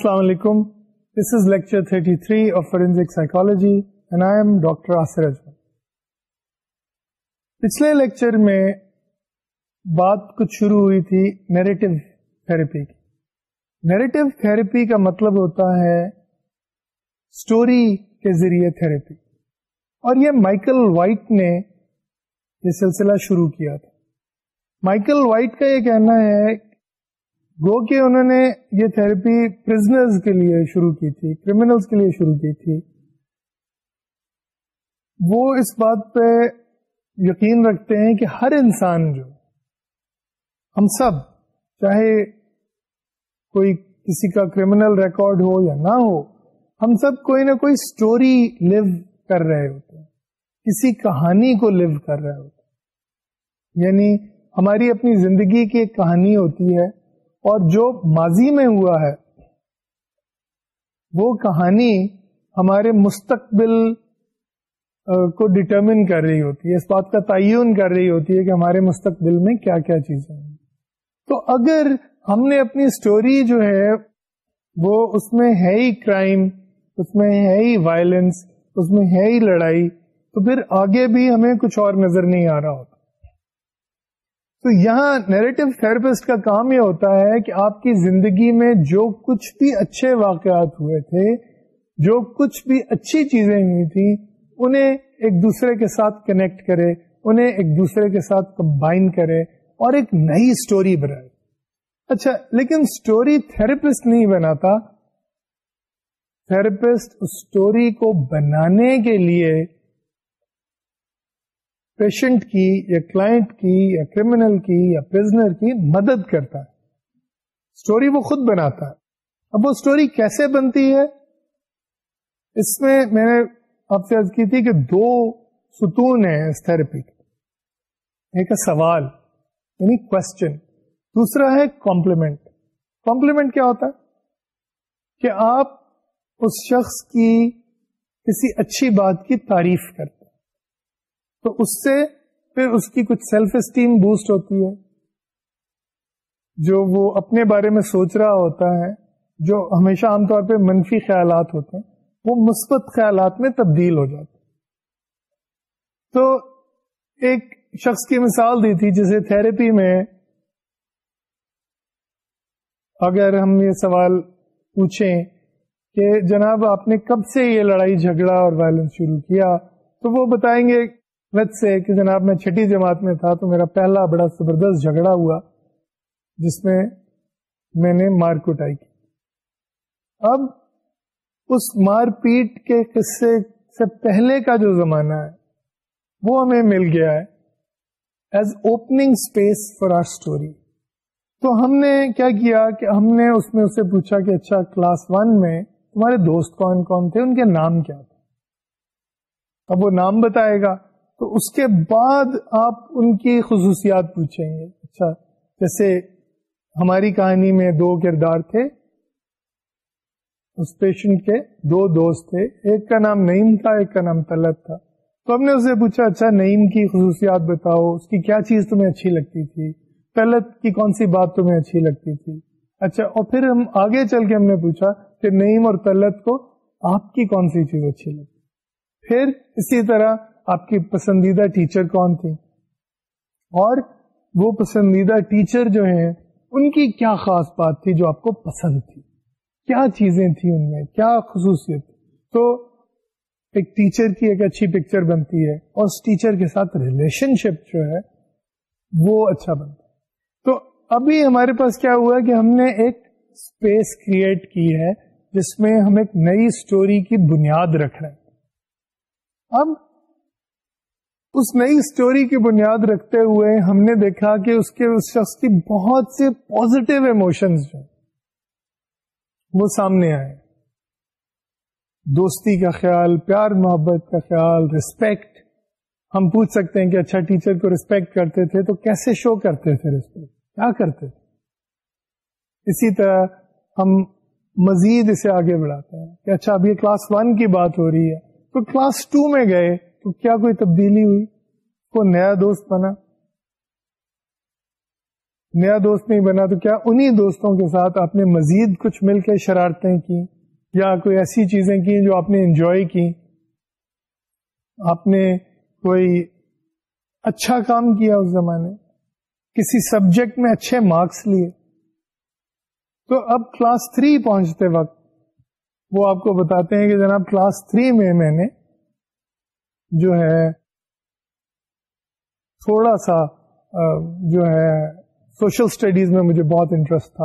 Thirty three شروع ہوئی تھی نیریٹو تھراپی کی نیریٹو تھراپی کا مطلب ہوتا ہے اسٹوری کے ذریعے تھراپی اور یہ مائیکل وائٹ نے یہ سلسلہ شروع کیا تھا مائکل وائٹ کا یہ کہنا ہے گو کے انہوں نے یہ تھراپی پرزنرز کے لیے شروع کی تھی کرلس کے لیے شروع کی تھی وہ اس بات پہ یقین رکھتے ہیں کہ ہر انسان جو ہم سب چاہے کوئی کسی کا کرمنل ریکارڈ ہو یا نہ ہو ہم سب کوئی نہ کوئی سٹوری لیو کر رہے ہوتے ہیں کسی کہانی کو لیو کر رہے ہوتے ہیں یعنی ہماری اپنی زندگی کی ایک کہانی ہوتی ہے اور جو ماضی میں ہوا ہے وہ کہانی ہمارے مستقبل کو ڈٹرمن کر رہی ہوتی ہے اس بات کا تعین کر رہی ہوتی ہے کہ ہمارے مستقبل میں کیا کیا چیزیں ہیں تو اگر ہم نے اپنی اسٹوری جو ہے وہ اس میں ہے ہی کرائم اس میں ہے ہی وائلنس اس میں ہے ہی لڑائی تو پھر آگے بھی ہمیں کچھ اور نظر نہیں آ رہا ہوتا تو یہاں نیریٹو تھراپسٹ کا کام یہ ہوتا ہے کہ آپ کی زندگی میں جو کچھ بھی اچھے واقعات ہوئے تھے جو کچھ بھی اچھی چیزیں ہوئی تھی انہیں ایک دوسرے کے ساتھ کنیکٹ کرے انہیں ایک دوسرے کے ساتھ کمبائن کرے اور ایک نئی اسٹوری بنائے اچھا لیکن اسٹوری تھراپسٹ نہیں بناتا تھراپسٹ اسٹوری کو بنانے کے لیے پیشنٹ کی یا کلائنٹ کی یا کرمنل کی یا پرزنر کی مدد کرتا ہے اسٹوری وہ خود بناتا ہے اب وہ اسٹوری کیسے بنتی ہے اس میں میں نے آپ سے عرض کی تھی کہ دو ستون ہیں اس تھراپی ایک سوال یعنی کوشچن دوسرا ہے کمپلیمنٹ کمپلیمنٹ کیا ہوتا ہے کہ آپ اس شخص کی کسی اچھی بات کی تعریف کرتے تو اس سے پھر اس کی کچھ سیلف اسٹیم بوسٹ ہوتی ہے جو وہ اپنے بارے میں سوچ رہا ہوتا ہے جو ہمیشہ عام طور پہ منفی خیالات ہوتے ہیں وہ مثبت خیالات میں تبدیل ہو جاتے تو ایک شخص کی مثال دی تھی جسے تھراپی میں اگر ہم یہ سوال پوچھیں کہ جناب آپ نے کب سے یہ لڑائی جھگڑا اور وائلنس شروع کیا تو وہ بتائیں گے وجہ سے کہ جناب میں چھٹی جماعت میں تھا تو میرا پہلا بڑا زبردست جھگڑا ہوا جس میں میں نے مار کٹائی کی اب اس مار پیٹ کے قصے سے پہلے کا جو زمانہ ہے وہ ہمیں مل گیا ہے as opening space for our story تو ہم نے کیا کیا کہ ہم نے اس میں اسے پوچھا کہ اچھا کلاس ون میں تمہارے دوست کون کون تھے ان کے نام کیا تھے اب وہ نام بتائے گا تو اس کے بعد آپ ان کی خصوصیات پوچھیں گے اچھا جیسے ہماری کہانی میں دو کردار تھے اس پیشنٹ کے دو دوست تھے ایک کا نام نعیم تھا ایک کا نام طلب تھا تو ہم نے اسے پوچھا اچھا نعیم کی خصوصیات بتاؤ اس کی کیا چیز تمہیں اچھی لگتی تھی طلب کی کون سی بات تمہیں اچھی لگتی تھی اچھا اور پھر ہم آگے چل کے ہم نے پوچھا کہ نعیم اور طلب کو آپ کی کون سی چیز اچھی لگتی پھر اسی طرح آپ کی پسندیدہ ٹیچر کون تھی اور وہ پسندیدہ ٹیچر جو ہیں ان کی کیا خاص بات تھی جو آپ کو پسند تھی کیا چیزیں تھیں ان میں کیا خصوصیت تو ایک ٹیچر کی ایک اچھی پکچر بنتی ہے اور اس ٹیچر کے ساتھ ریلیشن شپ جو ہے وہ اچھا بنتا ہے تو ابھی ہمارے پاس کیا ہوا کہ ہم نے ایک اسپیس کریٹ کی ہے جس میں ہم ایک نئی اسٹوری کی بنیاد رکھ رہے ہیں اب اس نئی اسٹوری کی بنیاد رکھتے ہوئے ہم نے دیکھا کہ اس کے اس شخص کی بہت سے پوزیٹو ایموشنز جو وہ سامنے آئے دوستی کا خیال پیار محبت کا خیال ریسپیکٹ ہم پوچھ سکتے ہیں کہ اچھا ٹیچر کو رسپیکٹ کرتے تھے تو کیسے شو کرتے تھے ریسپیکٹ کیا کرتے تھے اسی طرح ہم مزید اسے آگے بڑھاتے ہیں کہ اچھا اب یہ کلاس ون کی بات ہو رہی ہے تو کلاس ٹو میں گئے تو کیا کوئی تبدیلی ہوئی کو نیا دوست بنا نیا دوست نہیں بنا تو کیا انہی دوستوں کے ساتھ آپ نے مزید کچھ مل کے شرارتیں کی یا کوئی ایسی چیزیں کی جو آپ نے انجوائے کی آپ نے کوئی اچھا کام کیا اس زمانے کسی سبجیکٹ میں اچھے مارکس لیے تو اب کلاس تھری پہنچتے وقت وہ آپ کو بتاتے ہیں کہ جناب کلاس تھری میں میں نے جو ہے تھوڑا سا جو ہے سوشل اسٹڈیز میں مجھے بہت انٹرسٹ تھا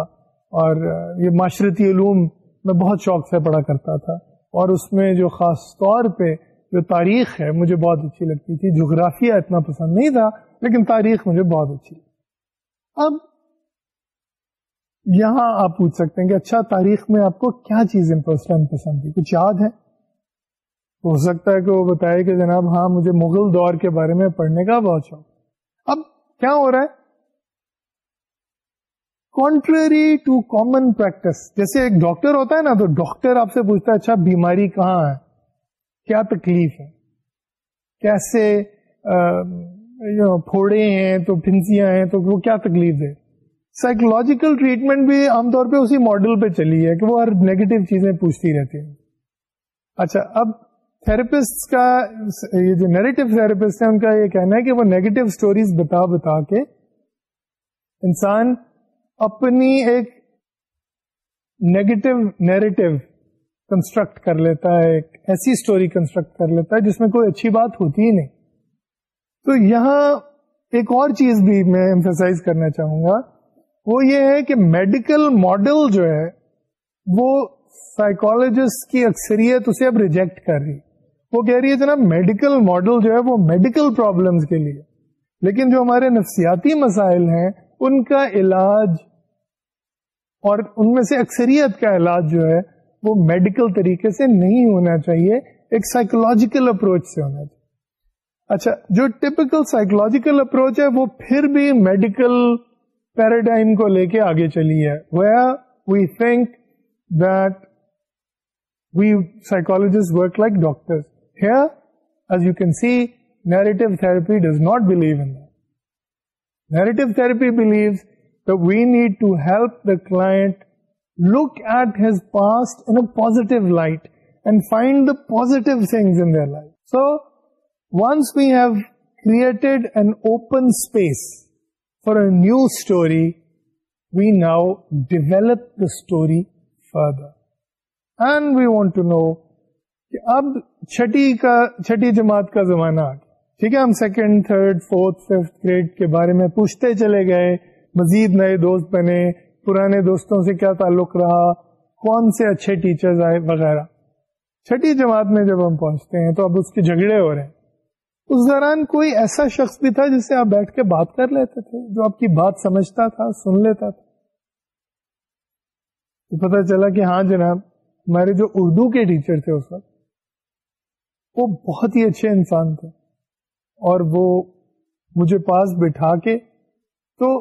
اور یہ معاشرتی علوم میں بہت شوق سے پڑھا کرتا تھا اور اس میں جو خاص طور پہ جو تاریخ ہے مجھے بہت اچھی لگتی تھی جغرافیہ اتنا پسند نہیں تھا لیکن تاریخ مجھے بہت اچھی اب یہاں آپ پوچھ سکتے ہیں کہ اچھا تاریخ میں آپ کو کیا چیزیں پسند تھی کچھ یاد ہے ہو سکتا ہے کہ وہ بتائے کہ جناب ہاں مجھے مغل دور کے بارے میں پڑھنے کا بہت شوق اب کیا ہو رہا ہے ٹو کامن پریکٹس جیسے ایک ڈاکٹر ہوتا ہے نا تو ڈاکٹر آپ سے پوچھتا ہے اچھا بیماری کہاں ہے کیا تکلیف ہے کیسے پھوڑے ہیں تو پھنسیاں ہیں تو وہ کیا تکلیف ہے سائیکولوجیکل ٹریٹمنٹ بھی عام طور پہ اسی ماڈل پہ چلی ہے کہ وہ ہر نیگیٹو چیزیں پوچھتی رہتی ہیں اچھا اب تھراپسٹ کا یہ جو نیگیٹو تھراپسٹ ہیں ان کا یہ کہنا ہے کہ وہ نیگیٹو اسٹوریز بتا بتا کے انسان اپنی ایک نیگیٹو نیریٹو کنسٹرکٹ کر لیتا ہے ایک ایسی اسٹوری کنسٹرکٹ کر لیتا ہے جس میں کوئی اچھی بات ہوتی ہی نہیں تو یہاں ایک اور چیز بھی میں امفرسائز کرنا چاہوں گا وہ یہ ہے کہ میڈیکل ماڈل جو ہے وہ سائیکولوجسٹ کی اکثریت اسے اب ریجیکٹ کر رہی وہ کہہ رہی ہے جناب میڈیکل ماڈل جو ہے وہ میڈیکل پرابلمس کے لیے لیکن جو ہمارے نفسیاتی مسائل ہیں ان کا علاج اور ان میں سے اکثریت کا علاج جو ہے وہ میڈیکل طریقے سے نہیں ہونا چاہیے ایک سائیکولوجیکل اپروچ سے ہونا چاہیے اچھا جو ٹپکل سائیکولوجیکل اپروچ ہے وہ پھر بھی میڈیکل پیراڈائم کو لے کے آگے چلی ہے we we think that psychologist work like doctors Here, as you can see, narrative therapy does not believe in that. Narrative therapy believes that we need to help the client look at his past in a positive light and find the positive things in their life. So, once we have created an open space for a new story, we now develop the story further. And we want to know کہ اب چھٹی کا چھٹی جماعت کا زمانہ آگے ٹھیک ہے ہم second third fourth fifth grade کے بارے میں پوچھتے چلے گئے مزید نئے دوست بنے پرانے دوستوں سے کیا تعلق رہا کون سے اچھے ٹیچرز آئے وغیرہ چھٹی جماعت میں جب ہم پہنچتے ہیں تو اب اس کے جھگڑے ہو رہے ہیں اس دوران کوئی ایسا شخص بھی تھا جسے آپ بیٹھ کے بات کر لیتے تھے جو آپ کی بات سمجھتا تھا سن لیتا تھا تو پتا چلا کہ ہاں جناب ہمارے جو اردو کے ٹیچر تھے اس وقت وہ بہت ہی اچھے انسان تھے اور وہ مجھے پاس بٹھا کے تو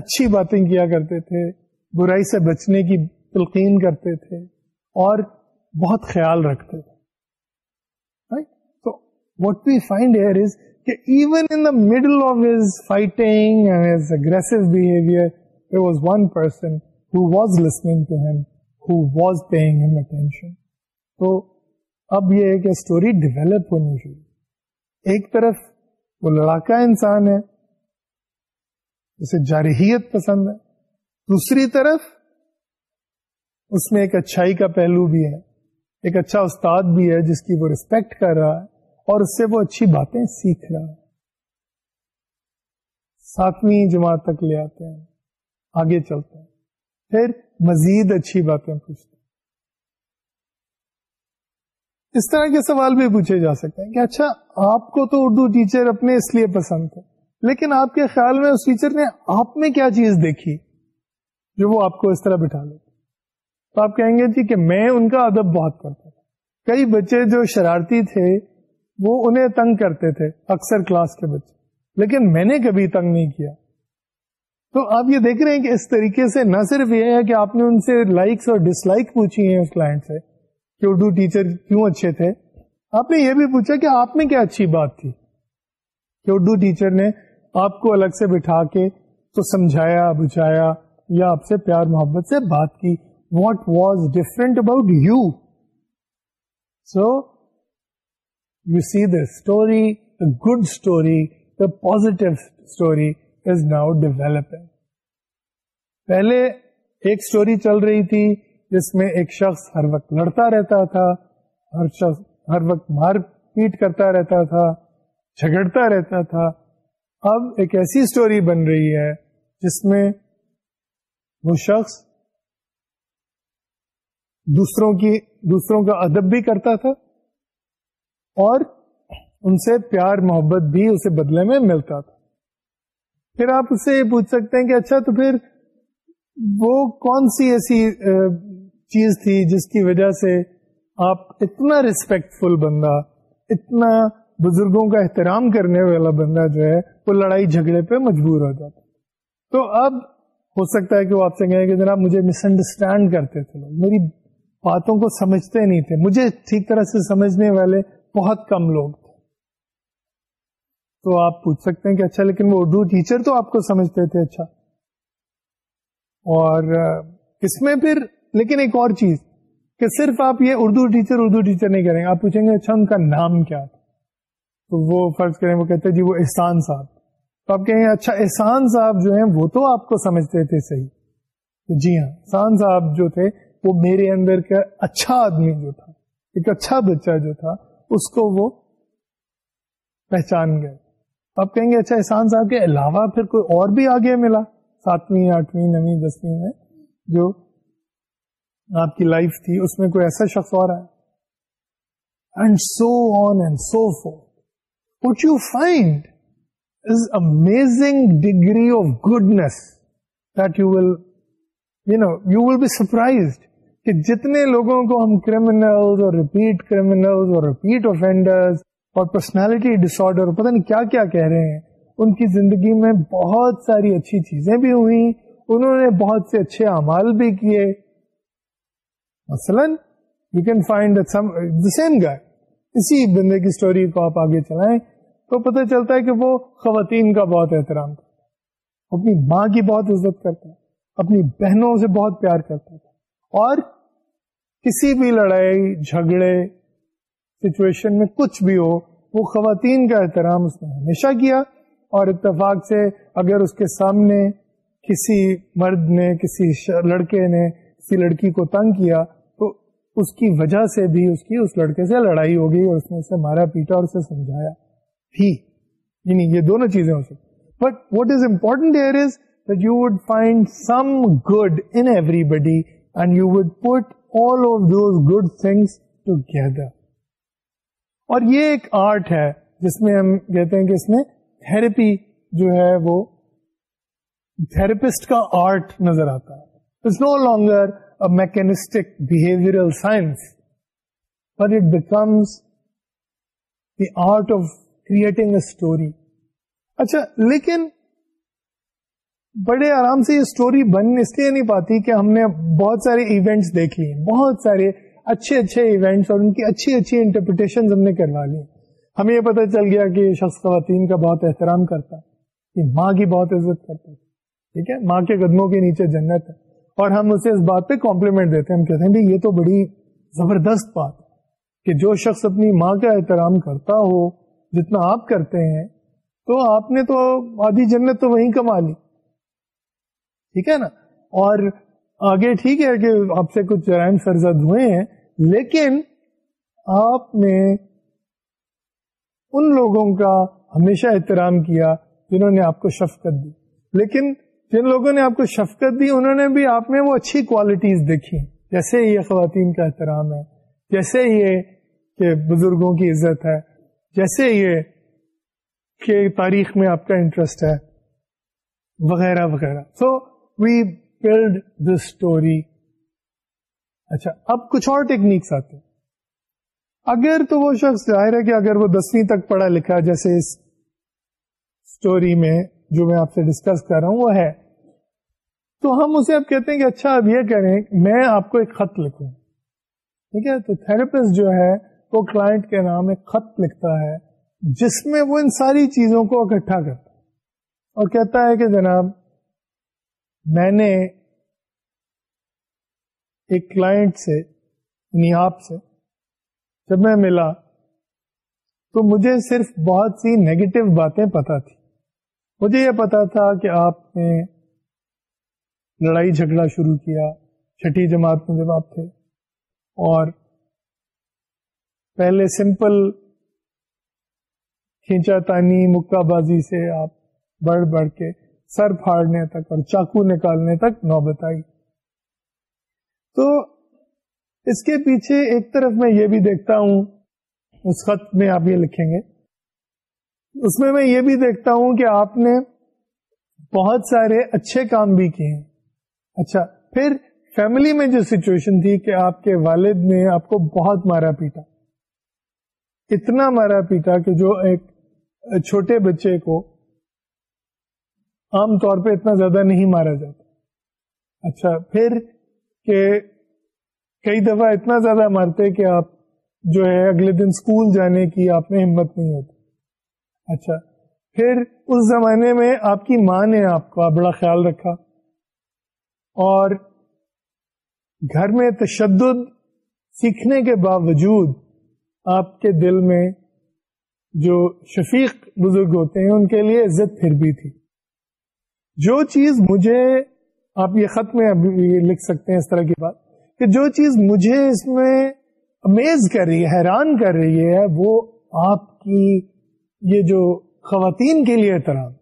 اچھی باتیں کیا کرتے تھے برائی سے بچنے کی تلقین کرتے تھے اور بہت خیال رکھتے تھے تو what we find here is کہ even in the middle of his fighting aggressive behaviour there was one person who was listening to him who was paying him attention تو so, اب یہ ہے کہ اسٹوری ڈیولپ ہونی شروع ایک طرف وہ لڑاکا انسان ہے جسے جارحیت پسند ہے دوسری طرف اس میں ایک اچھائی کا پہلو بھی ہے ایک اچھا استاد بھی ہے جس کی وہ ریسپیکٹ کر رہا ہے اور اس سے وہ اچھی باتیں سیکھ رہا ہے ساتویں جماعت تک لے آتے ہیں آگے چلتے ہیں پھر مزید اچھی باتیں پوچھتے اس طرح کے سوال بھی پوچھے جا سکتے ہیں کہ اچھا آپ کو تو اردو ٹیچر اپنے اس لیے پسند تھے لیکن آپ کے خیال میں اس ٹیچر نے آپ میں کیا چیز دیکھی جو وہ آپ کو اس طرح بٹھا لیتے تو آپ کہیں گے جی کہ میں ان کا ادب بہت کرتا تھا کئی بچے جو شرارتی تھے وہ انہیں تنگ کرتے تھے اکثر کلاس کے بچے لیکن میں نے کبھی تنگ نہیں کیا تو آپ یہ دیکھ رہے ہیں کہ اس طریقے سے نہ صرف یہ ہے کہ آپ نے ان سے لائکس اور ڈس لائک پوچھی ہیں اس کلائنٹ سے کہ اردو ٹیچر کیوں اچھے تھے آپ نے یہ بھی پوچھا کہ آپ میں کیا اچھی بات تھی کہ اردو ٹیچر نے آپ کو الگ سے بٹھا کے تو سمجھایا بچایا پیار محبت سے بات کی what was different about you so you see the story the good story the positive story is now developing پہلے ایک اسٹوری چل رہی تھی جس میں ایک شخص ہر وقت لڑتا رہتا تھا ہر شخص ہر وقت مار پیٹ کرتا رہتا تھا جھگڑتا رہتا تھا اب ایک ایسی اسٹوری بن رہی ہے جس میں وہ شخص دوسروں کی دوسروں کا ادب بھی کرتا تھا اور ان سے پیار محبت بھی اسے بدلے میں ملتا تھا پھر آپ اس سے یہ پوچھ سکتے ہیں کہ اچھا تو پھر وہ کون سی ایسی چیز تھی جس کی وجہ سے آپ اتنا ریسپیکٹ فل بندہ اتنا بزرگوں کا احترام کرنے والا بندہ جو ہے وہ لڑائی جھگڑے پہ مجبور ہو جاتا تو اب ہو سکتا ہے کہ وہ آپ سے کہیں کہ جناب مجھے مس انڈرسٹینڈ کرتے تھے لوگ میری باتوں کو سمجھتے نہیں تھے مجھے ٹھیک طرح سے سمجھنے والے بہت کم لوگ تھے تو آپ پوچھ سکتے ہیں کہ اچھا لیکن وہ اردو ٹیچر تو آپ کو سمجھتے تھے اچھا اور اس میں پھر لیکن ایک اور چیز کہ صرف آپ یہ اردو ٹیچر اردو ٹیچر نہیں کریں گے آپ پوچھیں گے اچھا ان کا نام کیا تھا تو وہ فرض کریں وہ کہتے جی وہ احسان صاحب تو آپ کہیں گے اچھا احسان صاحب جو ہیں وہ تو آپ کو سمجھتے تھے صحیح جی ہاں احسان صاحب جو تھے وہ میرے اندر کا اچھا آدمی جو تھا ایک اچھا بچہ جو تھا اس کو وہ پہچان گئے آپ کہیں گے اچھا احسان صاحب کے علاوہ پھر کوئی اور بھی آگے ملا ساتویں آٹھویں نویں دسویں میں جو آپ کی لائف تھی اس میں کوئی ایسا شخص اور ہے and and so so on for what you find is amazing degree of goodness that you will you know you will be surprised کہ جتنے لوگوں کو ہم کریمنل اور ریپیٹ کریمنل اور ریپیٹ افینڈرس اور پرسنالٹی ڈس آرڈر پتا نہیں کیا کیا کہہ رہے ہیں ان کی زندگی میں بہت ساری اچھی چیزیں بھی ہوئی انہوں نے بہت سے اچھے اعمال بھی کیے مثلاً you can find the same guy اسی بندے کی اسٹوری کو آپ آگے چلائیں تو پتہ چلتا ہے کہ وہ خواتین کا بہت احترام کرتا ہے اپنی ماں کی بہت عزت کرتا ہے اپنی بہنوں سے بہت پیار کرتا تھا اور کسی بھی لڑائی جھگڑے سچویشن میں کچھ بھی ہو وہ خواتین کا احترام اس نے ہمیشہ کیا اور اتفاق سے اگر اس کے سامنے کسی مرد نے کسی لڑکے نے کسی لڑکی کو تنگ کیا تو اس کی وجہ سے بھی اس کی اس لڑکے سے لڑائی ہو گئی اور اس نے اسے مارا پیٹا اور اسے سمجھایا یعنی یہ دونوں چیزیں ہو سکتی but what is important here is that you would find some good in everybody and you would put all of those good things to اور یہ ایک آرٹ ہے جس میں ہم کہتے ہیں کہ اس میں تھراپی جو ہے وہ تھراپسٹ کا آرٹ نظر آتا ہے no longer mechanistic behavioral science, but it becomes the art of creating a story اچھا لیکن بڑے آرام سے یہ اسٹوری بن اس لیے نہیں پاتی کہ ہم نے بہت سارے ایونٹس دیکھ لیے بہت سارے اچھے اچھے ایونٹس اور ان کی اچھی اچھی انٹرپریٹیشن ہم نے کروا لی ہمیں یہ پتہ چل گیا کہ شخص خواتین کا بہت احترام کرتا ہے ماں کی بہت عزت کرتا ہے ٹھیک ہے ماں کے قدموں کے نیچے جنت ہے اور ہم اسے اس بات پہ کمپلیمنٹ دیتے ہیں ہم کہتے ہیں یہ تو بڑی زبردست بات کہ جو شخص اپنی ماں کا احترام کرتا ہو جتنا آپ کرتے ہیں تو آپ نے تو آدھی جنت تو وہیں کما لی ٹھیک ہے نا اور آگے ٹھیک ہے کہ آپ سے کچھ جرائم سرزد ہوئے ہیں لیکن آپ نے ان لوگوں کا ہمیشہ احترام کیا جنہوں نے آپ کو شفقت دی لیکن جن لوگوں نے آپ کو شفقت دی انہوں نے بھی آپ میں وہ اچھی کوالٹیز دیکھی جیسے یہ خواتین کا احترام ہے جیسے یہ کہ بزرگوں کی عزت ہے جیسے یہ کہ تاریخ میں آپ کا انٹرسٹ ہے وغیرہ وغیرہ سو وی بلڈ دس اسٹوری اچھا اب کچھ اور ٹیکنیکس آتے ہیں اگر تو وہ شخص ظاہر ہے کہ اگر وہ دسویں تک پڑھا لکھا جیسے اس اسٹوری میں جو میں آپ سے ڈسکس کر رہا ہوں وہ ہے تو ہم اسے اب کہتے ہیں کہ اچھا اب یہ کریں میں آپ کو ایک خط لکھوں ٹھیک ہے تو تھراپسٹ جو ہے وہ کلائنٹ کے نام ایک خط لکھتا ہے جس میں وہ ان ساری چیزوں کو اکٹھا کرتا اور کہتا ہے کہ جناب میں نے ایک کلائنٹ سے یعنی آپ سے جب میں ملا تو مجھے صرف بہت سی نیگیٹو باتیں پتا تھی مجھے یہ پتا تھا کہ آپ نے لڑائی جھگڑا شروع کیا چھٹی جماعت میں جب آپ تھے اور پہلے سمپل کھینچا تانی مکہ بازی سے آپ بڑھ بڑھ کے سر پھاڑنے تک اور چاقو نکالنے تک نوبت آئی تو اس کے پیچھے ایک طرف میں یہ بھی دیکھتا ہوں اس خط میں آپ یہ لکھیں گے اس میں میں یہ بھی دیکھتا ہوں کہ آپ نے بہت سارے اچھے کام بھی کیے اچھا پھر فیملی میں جو سچویشن تھی کہ آپ کے والد نے آپ کو بہت مارا پیٹا اتنا مارا پیٹا کہ جو ایک چھوٹے بچے کو عام طور پہ اتنا زیادہ نہیں مارا جاتا اچھا پھر کہ کئی دفعہ اتنا زیادہ مارتے کہ آپ جو ہے اگلے دن اسکول جانے کی آپ میں ہمت نہیں ہوتی اچھا پھر اس زمانے میں آپ کی ماں نے آپ کا بڑا خیال رکھا اور گھر میں تشدد سیکھنے کے باوجود آپ کے دل میں جو شفیق بزرگ ہوتے ہیں ان کے لیے عزت پھر بھی تھی جو چیز مجھے آپ یہ خط میں ابھی لکھ سکتے ہیں اس طرح کی بات کہ جو چیز مجھے اس میں امیز کر رہی ہے حیران کر رہی ہے وہ آپ کی یہ جو خواتین کے لیے احترام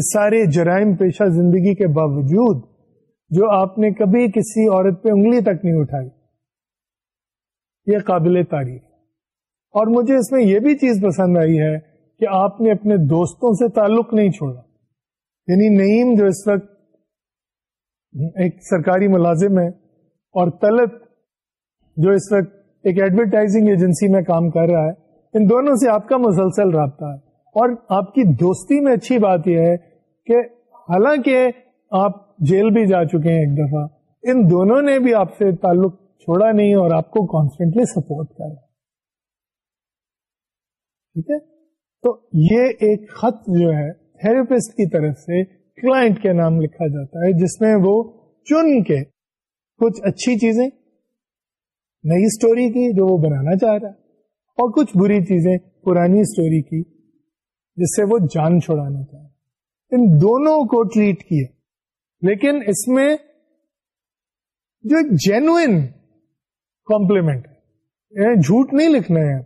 اس سارے جرائم پیشہ زندگی کے باوجود جو آپ نے کبھی کسی عورت پہ انگلی تک نہیں اٹھائی یہ قابل تعریف اور مجھے اس میں یہ بھی چیز پسند آئی ہے کہ آپ نے اپنے دوستوں سے تعلق نہیں چھوڑا یعنی نعیم جو اس وقت ایک سرکاری ملازم ہے اور طلت جو اس وقت ایک ایڈورٹائزنگ ایجنسی میں کام کر رہا ہے ان دونوں سے آپ کا مسلسل رابطہ ہے اور آپ کی دوستی میں اچھی بات یہ ہے کہ حالانکہ آپ جیل بھی جا چکے ہیں ایک دفعہ ان دونوں نے بھی آپ سے تعلق چھوڑا نہیں اور آپ کو کانسٹنٹلی سپورٹ کرا ٹھیک ہے تو یہ ایک خط جو ہے تھراپسٹ کی طرف سے کلائنٹ کے نام لکھا جاتا ہے جس میں وہ چن کے کچھ اچھی چیزیں نئی سٹوری کی جو وہ بنانا چاہ رہا ہے اور کچھ بری چیزیں پرانی سٹوری کی جس سے وہ جان چھوڑانا چاہ رہا ہے ان دونوں کو ٹریٹ کیا لیکن اس میں جو جینوئن یعنی کمپلیمنٹ جھوٹ نہیں لکھنا ہے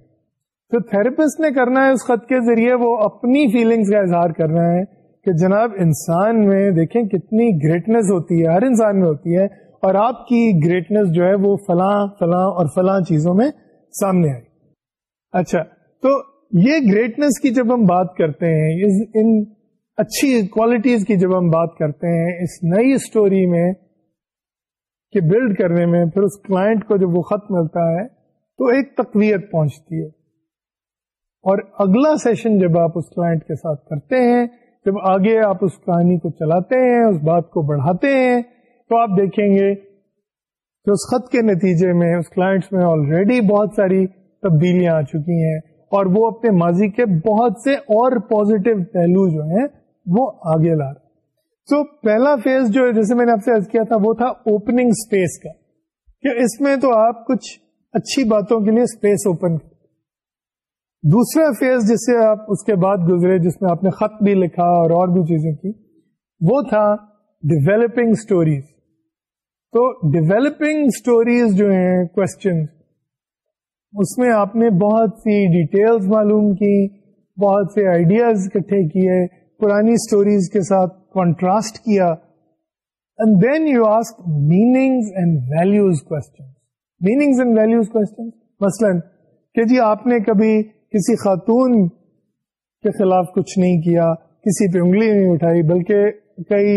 تو تھراپسٹ نے کرنا ہے اس خط کے ذریعے وہ اپنی فیلنگز کا اظہار کرنا ہے کہ جناب انسان میں دیکھیں کتنی گریٹنس ہوتی ہے ہر انسان میں ہوتی ہے اور آپ کی گریٹنس جو ہے وہ فلاں فلاں اور فلاں چیزوں میں سامنے آئی اچھا تو یہ گریٹنس کی جب ہم بات کرتے ہیں ان اچھی کوالٹیز کی جب ہم بات کرتے ہیں اس نئی اسٹوری میں کہ بلڈ کرنے میں پھر اس کلائنٹ کو جب وہ خط ملتا ہے تو ایک تقویت پہنچتی ہے اور اگلا سیشن جب آپ اس کلائنٹ کے ساتھ کرتے ہیں جب آگے آپ اس کہانی کو چلاتے ہیں اس بات کو بڑھاتے ہیں تو آپ دیکھیں گے کہ اس خط کے نتیجے میں اس کلائنٹس میں آلریڈی بہت ساری تبدیلیاں آ چکی ہیں اور وہ اپنے ماضی کے بہت سے اور پازیٹو پہلو جو ہیں وہ آگے لا رہا تو پہلا فیز جو جیسے میں نے آپ سے عرض کیا تھا وہ تھا اوپننگ اسپیس کا کہ اس میں تو آپ کچھ اچھی باتوں کے لیے اسپیس اوپن کر دوسرا فیز جس سے آپ اس کے بعد گزرے جس میں آپ نے خط بھی لکھا اور اور بھی چیزیں کی وہ تھا ڈیویلپنگ اسٹوریز تو ڈیویلپنگ اسٹوریز جو ہیں کوشچن اس میں آپ نے بہت سی ڈیٹیلز معلوم کی بہت سے آئیڈیاز اکٹھے کیے پرانی اسٹوریز کے ساتھ کانٹراسٹ کیا and and and then you ask values meanings مثلاً جی آپ نے کبھی کسی خاتون کے خلاف کچھ نہیں کیا کسی پہ انگلی نہیں اٹھائی بلکہ کئی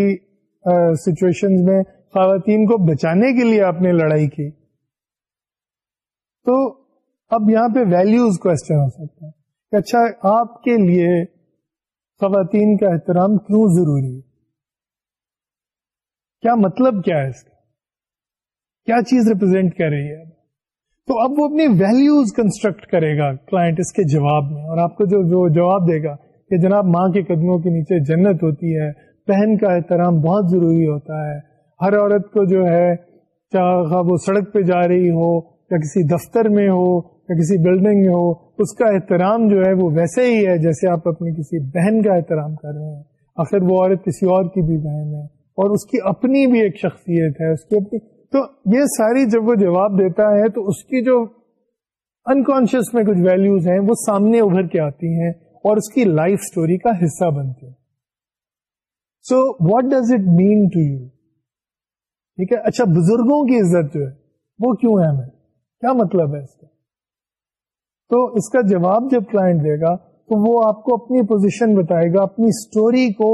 سچویشن میں خواتین کو بچانے کے لیے آپ نے لڑائی کی تو اب یہاں پہ ویلوز کو سکتا ہے اچھا آپ کے لیے خواتین کا احترام کیوں ضروری ہے کیا مطلب کیا ہے اس کا کیا چیز ریپرزینٹ کر رہی ہے تو اب وہ اپنی ویلیوز کنسٹرکٹ کرے گا کلائنٹ اس کے جواب میں اور آپ کو جو, جواب دے گا کہ جناب ماں کے قدموں کے نیچے جنت ہوتی ہے پہن کا احترام بہت ضروری ہوتا ہے ہر عورت کو جو ہے چاہے وہ سڑک پہ جا رہی ہو یا کسی دفتر میں ہو یا کسی بلڈنگ میں ہو اس کا احترام جو ہے وہ ویسے ہی ہے جیسے آپ اپنی کسی بہن کا احترام کر رہے ہیں آخر وہ عورت کسی اور کی بھی بہن ہے اور اس کی اپنی بھی ایک شخصیت ہے اس کی اپنی تو یہ ساری جب وہ جواب دیتا ہے تو اس کی جو انکانشیس میں کچھ ویلیوز ہیں وہ سامنے ابھر کے آتی ہیں اور اس کی لائف اسٹوری کا حصہ بنتی ہیں so what does it mean to you ٹھیک ہے اچھا بزرگوں کی عزت جو ہے وہ کیوں اہم ہے کیا مطلب ہے اس کا تو اس کا جواب جب کلائنٹ دے گا تو وہ آپ کو اپنی پوزیشن بتائے گا اپنی اسٹوری کو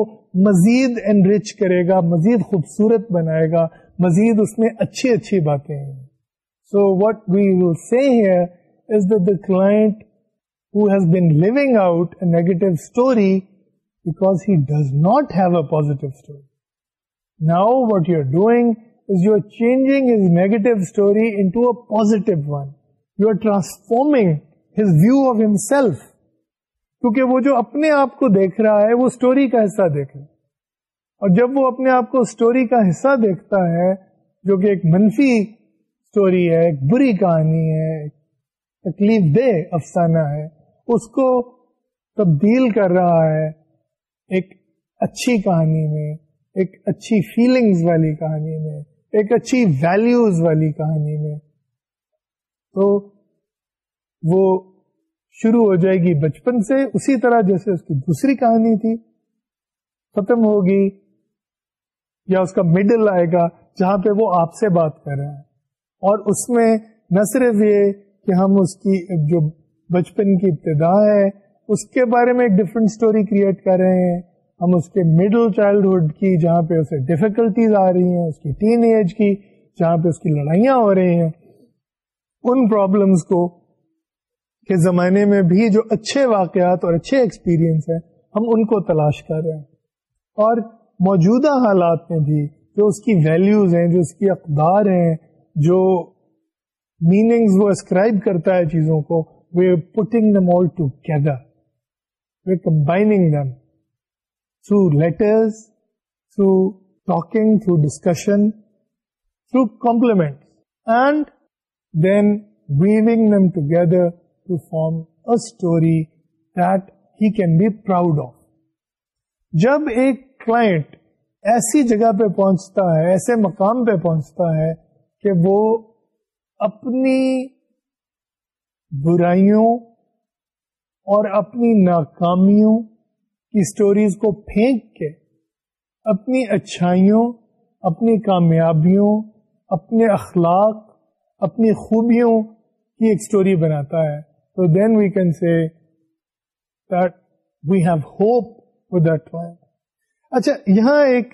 مزید انریچ کرے گا مزید خوبصورت بنائے گا مزید اس میں اچھی اچھی باتیں ہیں so what we will see is the the client has been seer out story because he does not have a positive now what you are doing is you changing one you are transforming view of himself کیونکہ وہ جو اپنے آپ کو دیکھ رہا ہے وہ اسٹوری کا حصہ دیکھ رہا ہے اور جب وہ اپنے آپ کو اسٹوری کا حصہ دیکھتا ہے جو کہ ایک منفی اسٹوری ہے ایک بری کہانی ہے تکلیف دہ افسانہ ہے اس کو تبدیل کر رہا ہے ایک اچھی کہانی میں ایک اچھی فیلنگز والی کہانی میں ایک اچھی ویلیوز والی کہانی میں تو وہ شروع ہو جائے گی بچپن سے اسی طرح جیسے اس کی دوسری کہانی تھی ختم ہوگی یا اس کا مڈل آئے گا جہاں پہ وہ آپ سے بات کر رہے ہیں اور اس میں نہ صرف یہ کہ ہم اس کی جو بچپن کی ابتدا ہے اس کے بارے میں ایک ڈفرینٹ اسٹوری کریٹ کر رہے ہیں ہم اس کے مڈل چائلڈہڈ کی جہاں پہ اسے ڈفیکلٹیز آ رہی ہیں اس کی ٹین ایج کی جہاں پہ اس کی لڑائیاں ہو رہی ہیں ان پرابلمس کو کے زمانے میں بھی جو اچھے واقعات اور اچھے ایکسپیرینس ہیں ہم ان کو تلاش کر رہے ہیں اور موجودہ حالات میں بھی جو اس کی ویلیوز ہیں جو اس کی اقدار ہیں جو میننگز وہ اسکرائب کرتا ہے چیزوں کو we putting them all together we combining them through letters through talking through discussion through compliment and then weaving them together form story that he can be proud of جب ایک client ایسی جگہ پہ پہنچتا ہے ایسے مقام پہ پہنچتا ہے کہ وہ اپنی برائیوں اور اپنی ناکامیوں کی اسٹوریز کو پھینک کے اپنی اچھائیوں اپنی کامیابیوں اپنے اخلاق اپنی خوبیوں کی ایک اسٹوری بناتا ہے So then we can say that we have hope have that wait اچھا یہاں ایک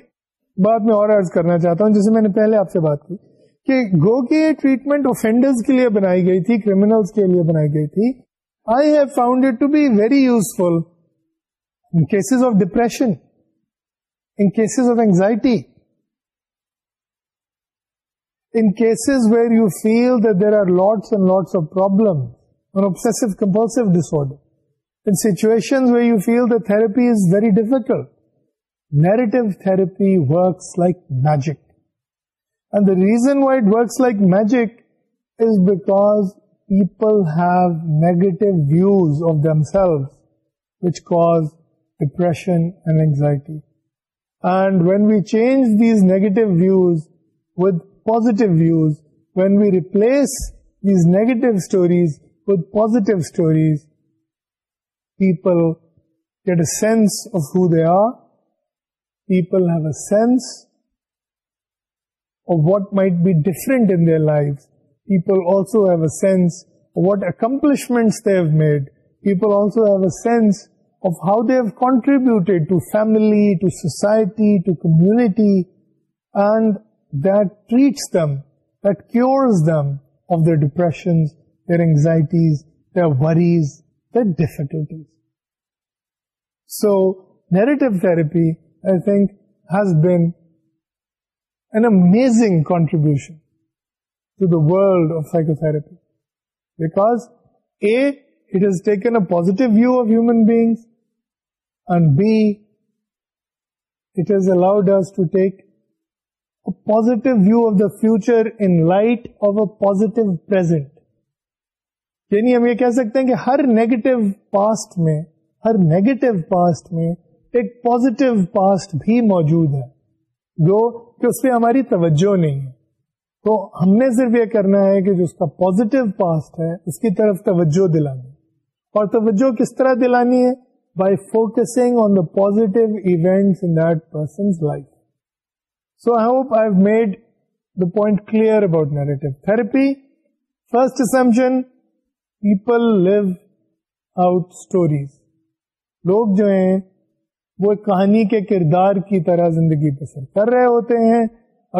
بات میں اور عرض کرنا چاہتا ہوں جسے میں نے پہلے آپ سے بات کی کہ گو کی ٹریٹمنٹ اوفینڈرز کے لیے بنائی گئی تھی کریمنل کے لیے بنائی گئی تھی I have found it to be very useful in cases of depression in cases of anxiety in cases where you feel that there are lots and lots of problem therapies very difficult negative therapies like magic reason voices like magic is back people ڈپریشنٹی and with we change these negative views with positive views when we replace these negative people get a sense have a sense what might be ڈیفرنٹمنٹ made people a how contributed family to society to committee and that treats them that کی depressions anxieties their worries their difficulties so narrative therapy I think has big کانٹریبیشنوپی because view of human beings and but as الاؤڈیٹ view of the future positive یعنی ہم یہ کہہ سکتے ہیں کہ ہر negative past میں ہر negative past میں ایک پوزیٹو پاسٹ بھی موجود ہے جو کہ اس پہ ہماری توجہ نہیں ہے تو ہم نے صرف یہ کرنا ہے کہ جو اس اس کا پاسٹ ہے کی طرف توجہ دلانی اور توجہ کس طرح دلانی ہے by focusing on the positive event person life so I hope I made the point clear about negative therapy assumption people live out stories لوگ جو ہیں وہ کہانی کے کردار کی طرح زندگی پسند کر رہے ہوتے ہیں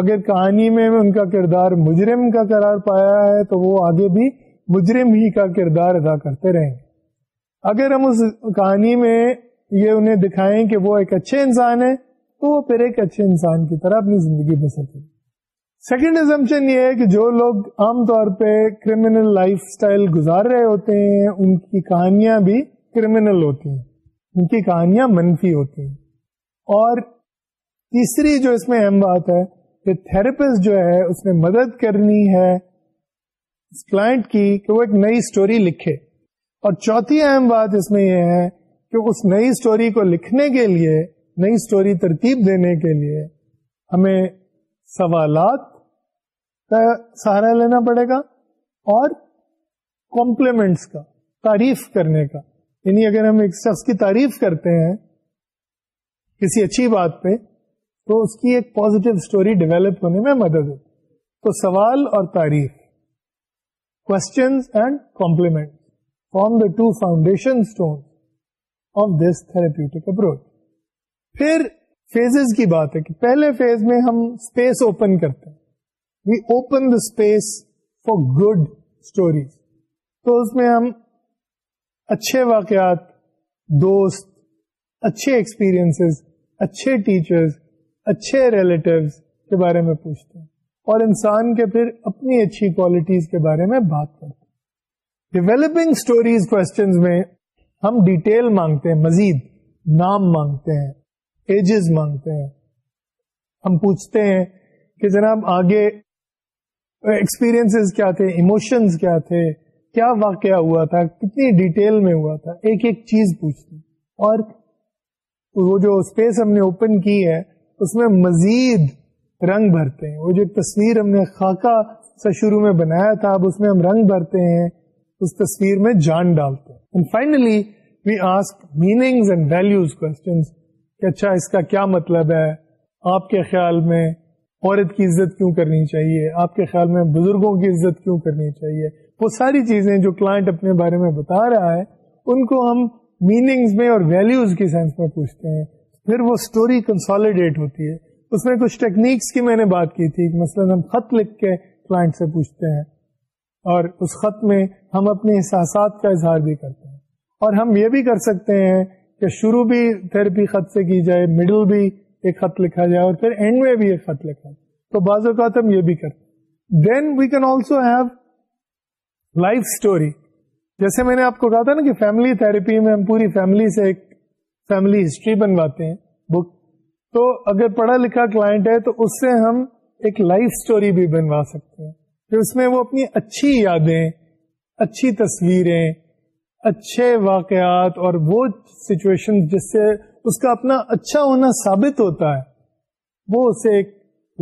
اگر کہانی میں ان کا کردار مجرم کا قرار پایا ہے تو وہ آگے بھی مجرم ہی کا کردار ادا کرتے رہیں گے اگر ہم اس کہانی میں یہ انہیں دکھائیں کہ وہ ایک اچھے انسان ہے تو وہ پھر ایک اچھے انسان کی طرح اپنی زندگی بسر کریں سیکنڈ ایزمپشن یہ ہے کہ جو لوگ عام طور پہ کریمنل لائف سٹائل گزار رہے ہوتے ہیں ان کی کہانیاں بھی کریمنل ہوتی ہیں ان کی کہانیاں منفی ہوتی ہیں اور تیسری جو اس میں اہم بات ہے کہ تھراپسٹ جو ہے اس نے مدد کرنی ہے اس کلائنٹ کی کہ وہ ایک نئی سٹوری لکھے اور چوتھی اہم بات اس میں یہ ہے کہ اس نئی سٹوری کو لکھنے کے لیے نئی سٹوری ترتیب دینے کے لیے ہمیں سوالات کا سہارا لینا پڑے گا اور کمپلیمنٹس کا تعریف کرنے کا یعنی اگر ہم ایک شخص کی تعریف کرتے ہیں کسی اچھی بات پہ تو اس کی ایک پوزیٹو اسٹوری ڈیولپ ہونے میں مدد ہوتی تو سوال اور تعریف and compliment form the two foundation stone of this therapeutic approach پھر فیزز کی بات ہے کہ پہلے فیز میں ہم اسپیس اوپن کرتے ہیں we open the space for good stories تو اس میں ہم اچھے واقعات دوست اچھے ایکسپیرئنس اچھے ٹیچرس اچھے ریلیٹوز کے بارے میں پوچھتے ہیں اور انسان کے پھر اپنی اچھی کوالٹیز کے بارے میں بات کرتے ہیں ڈیولپنگ اسٹوریز کو ہم ڈیٹیل مانگتے ہیں مزید نام مانگتے ہیں ایجز مانگتے ہیں ہم پوچھتے ہیں کہ جناب آگے ایکسپیرئنس کیا تھے ایموشنز کیا تھے کیا واقعہ ہوا تھا کتنی ڈیٹیل میں ہوا تھا ایک ایک چیز پوچھتی اور وہ جو اسپیس ہم نے اوپن کی ہے اس میں مزید رنگ بھرتے ہیں وہ جو تصویر ہم نے خاکہ سے شروع میں بنایا تھا اب اس میں ہم رنگ بھرتے ہیں اس تصویر میں جان ڈالتے ہیں we ask meanings and values کہ اچھا اس کا کیا مطلب ہے آپ کے خیال میں عورت کی عزت کیوں کرنی چاہیے آپ کے خیال میں بزرگوں کی عزت کیوں کرنی چاہیے وہ ساری چیزیں جو کلائنٹ اپنے بارے میں بتا رہا ہے ان کو ہم میننگز میں اور ویلیوز کی سینس میں پوچھتے ہیں پھر وہ کنسالیڈیٹ ہوتی ہے اس میں کچھ ٹیکنیکس کی میں نے بات کی تھی مثلا ہم خط لکھ کے کلائنٹ سے پوچھتے ہیں اور اس خط میں ہم اپنے احساسات کا اظہار بھی کرتے ہیں اور ہم یہ بھی کر سکتے ہیں کہ شروع بھی تھراپی خط سے کی جائے مڈل بھی ایک خط لکھا جائے اور پھر اینڈ میں بھی ایک خط لکھا جائے تو بعض اوقات ہم یہ بھی کرتے then we can also have life story جیسے میں نے آپ کو کہا تھا نا کہ فیملی تھراپی میں ہم پوری فیملی سے ایک فیملی ہسٹری بنواتے ہیں بک تو اگر پڑھا لکھا کلائنٹ ہے تو اس سے ہم ایک لائف اسٹوری بھی بنوا سکتے ہیں اس میں وہ اپنی اچھی یادیں اچھی تصویریں اچھے واقعات اور وہ سچویشن جس سے اس کا اپنا اچھا ہونا ثابت ہوتا ہے وہ اسے ایک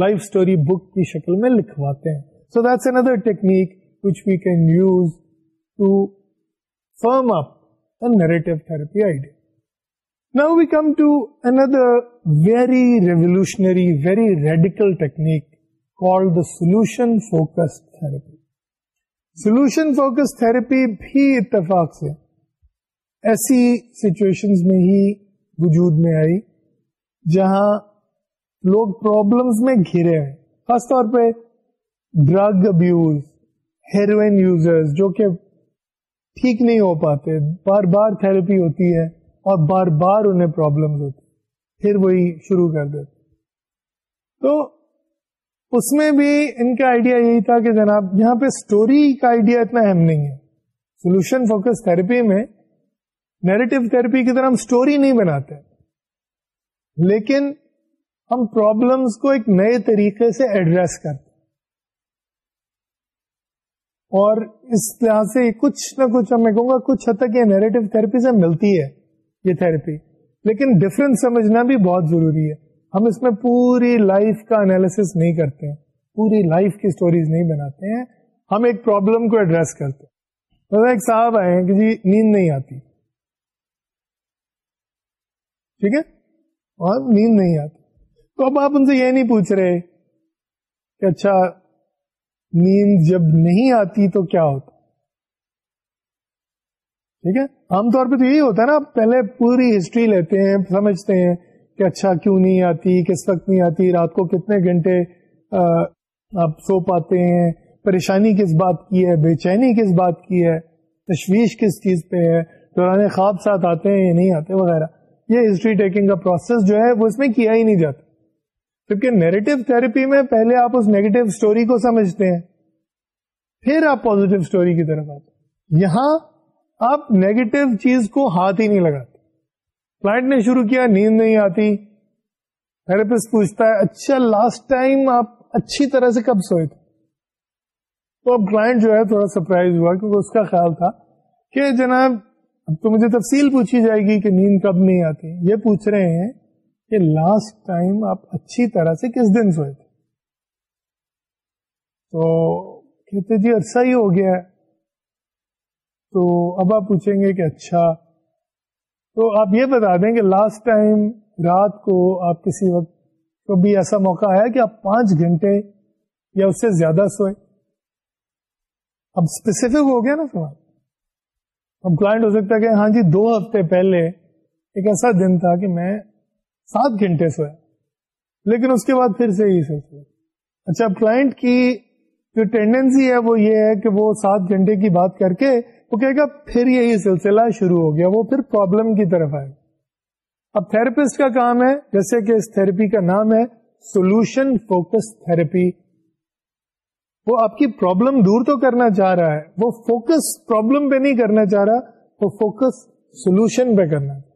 لائف اسٹوری بک کی شکل میں لکھواتے ہیں so that's another technique which we can use to firm up narrative therapy idea now we come to another very revolutionary very radical technique the solution focus therapy solution focus therapy بھی اتفاق سے ایسی situation میں ہی وجود میں آئی جہاں لوگ problems میں گھرے ہیں خاص طور پہ ڈرگ ابیوز ہیروئن یوزرز جو کہ ٹھیک نہیں ہو پاتے بار بار تھراپی ہوتی ہے اور بار بار انہیں پرابلم ہوتی پھر وہی شروع کر دیتے تو اس میں بھی ان کا آئیڈیا یہی تھا کہ جناب یہاں پہ سٹوری کا آئیڈیا اتنا اہم نہیں ہے سولوشن فوکس تھراپی میں نیریٹو تھراپی کی طرح ہم اسٹوری نہیں بناتے لیکن ہم پرابلمس کو ایک نئے طریقے سے ایڈریس کرتے اور اس لحاظ سے کچھ نہ کچھ میں کہوں گا کچھ حد تک یہ نیریٹو تھراپی سے ملتی ہے یہ تھراپی لیکن ڈفرینس سمجھنا بھی بہت ضروری ہے ہم اس میں پوری لائف کا انالیس نہیں کرتے ہیں پوری لائف کی اسٹوریز نہیں بناتے ہیں ہم ایک پرابلم کو ایڈریس کرتے ہیں ایک صاحب آئے ہیں کہ جی نیند نہیں آتی ٹھیک ہے اور نیند نہیں آتی تو اب آپ ان سے یہ نہیں پوچھ رہے کہ اچھا نیند جب نہیں آتی تو کیا ہوتا ٹھیک ہے عام طور پہ تو یہی ہوتا ہے نا آپ پہلے پوری ہسٹری لیتے ہیں سمجھتے ہیں کہ اچھا کیوں نہیں آتی کس وقت نہیں آتی رات کو کتنے گھنٹے آپ سو پاتے ہیں پریشانی کس بات کی ہے بے چینی کس بات کی ہے تشویش کس چیز پہ ہے دوران خواب ساتھ آتے ہیں یا نہیں آتے وغیرہ یہ ہسٹری ٹیکنگ کا پروسیس جو ہے وہ اس میں کیا ہی نہیں جاتا کیونکہ نیگیٹو تھراپی میں پہلے آپ اس نیگیٹو اسٹوری کو سمجھتے ہیں پھر آپ آپ پوزیٹو اسٹوری کی طرف آتے یہاں نیگیٹو چیز کو ہاتھ ہی نہیں لگاتے نے شروع کیا نیند نہیں آتی تھراپسٹ پوچھتا ہے اچھا لاسٹ ٹائم آپ اچھی طرح سے کب سوئے تھے تو اب جو ہے تھوڑا سرپرائز ہوا کیونکہ اس کا خیال تھا کہ جناب اب تو مجھے تفصیل پوچھی جائے گی کہ نیند کب نہیں آتی یہ پوچھ رہے ہیں کہ لاسٹ ٹائم آپ اچھی طرح سے کس دن سوئے تھے تو کہتے جی عرصہ ہی ہو گیا ہے تو اب آپ پوچھیں گے کہ اچھا تو آپ یہ بتا دیں کہ لاسٹ ٹائم رات کو آپ کسی وقت کبھی ایسا موقع آیا کہ آپ پانچ گھنٹے یا اس سے زیادہ سوئے اب اسپیسیفک ہو گیا نا سوال اب کلائنٹ ہو سکتا ہے کہ ہاں جی دو ہفتے پہلے ایک ایسا دن تھا کہ میں سات گھنٹے سویا لیکن اس کے بعد پھر سے اچھا اب کلائنٹ کی جو ٹینڈینسی ہے وہ یہ ہے کہ وہ سات گھنٹے کی بات کر کے وہ کہے گا پھر یہی سلسلہ شروع ہو گیا وہ پھر پرابلم کی طرف آئے اب تھراپسٹ کا کام ہے جیسے کہ اس تھراپی کا نام ہے سولوشن فوکس تھراپی وہ آپ کی پرابلم دور تو کرنا چاہ رہا ہے وہ فوکس پرابلم پہ نہیں کرنا چاہ رہا وہ فوکس سولوشن پہ کرنا چاہ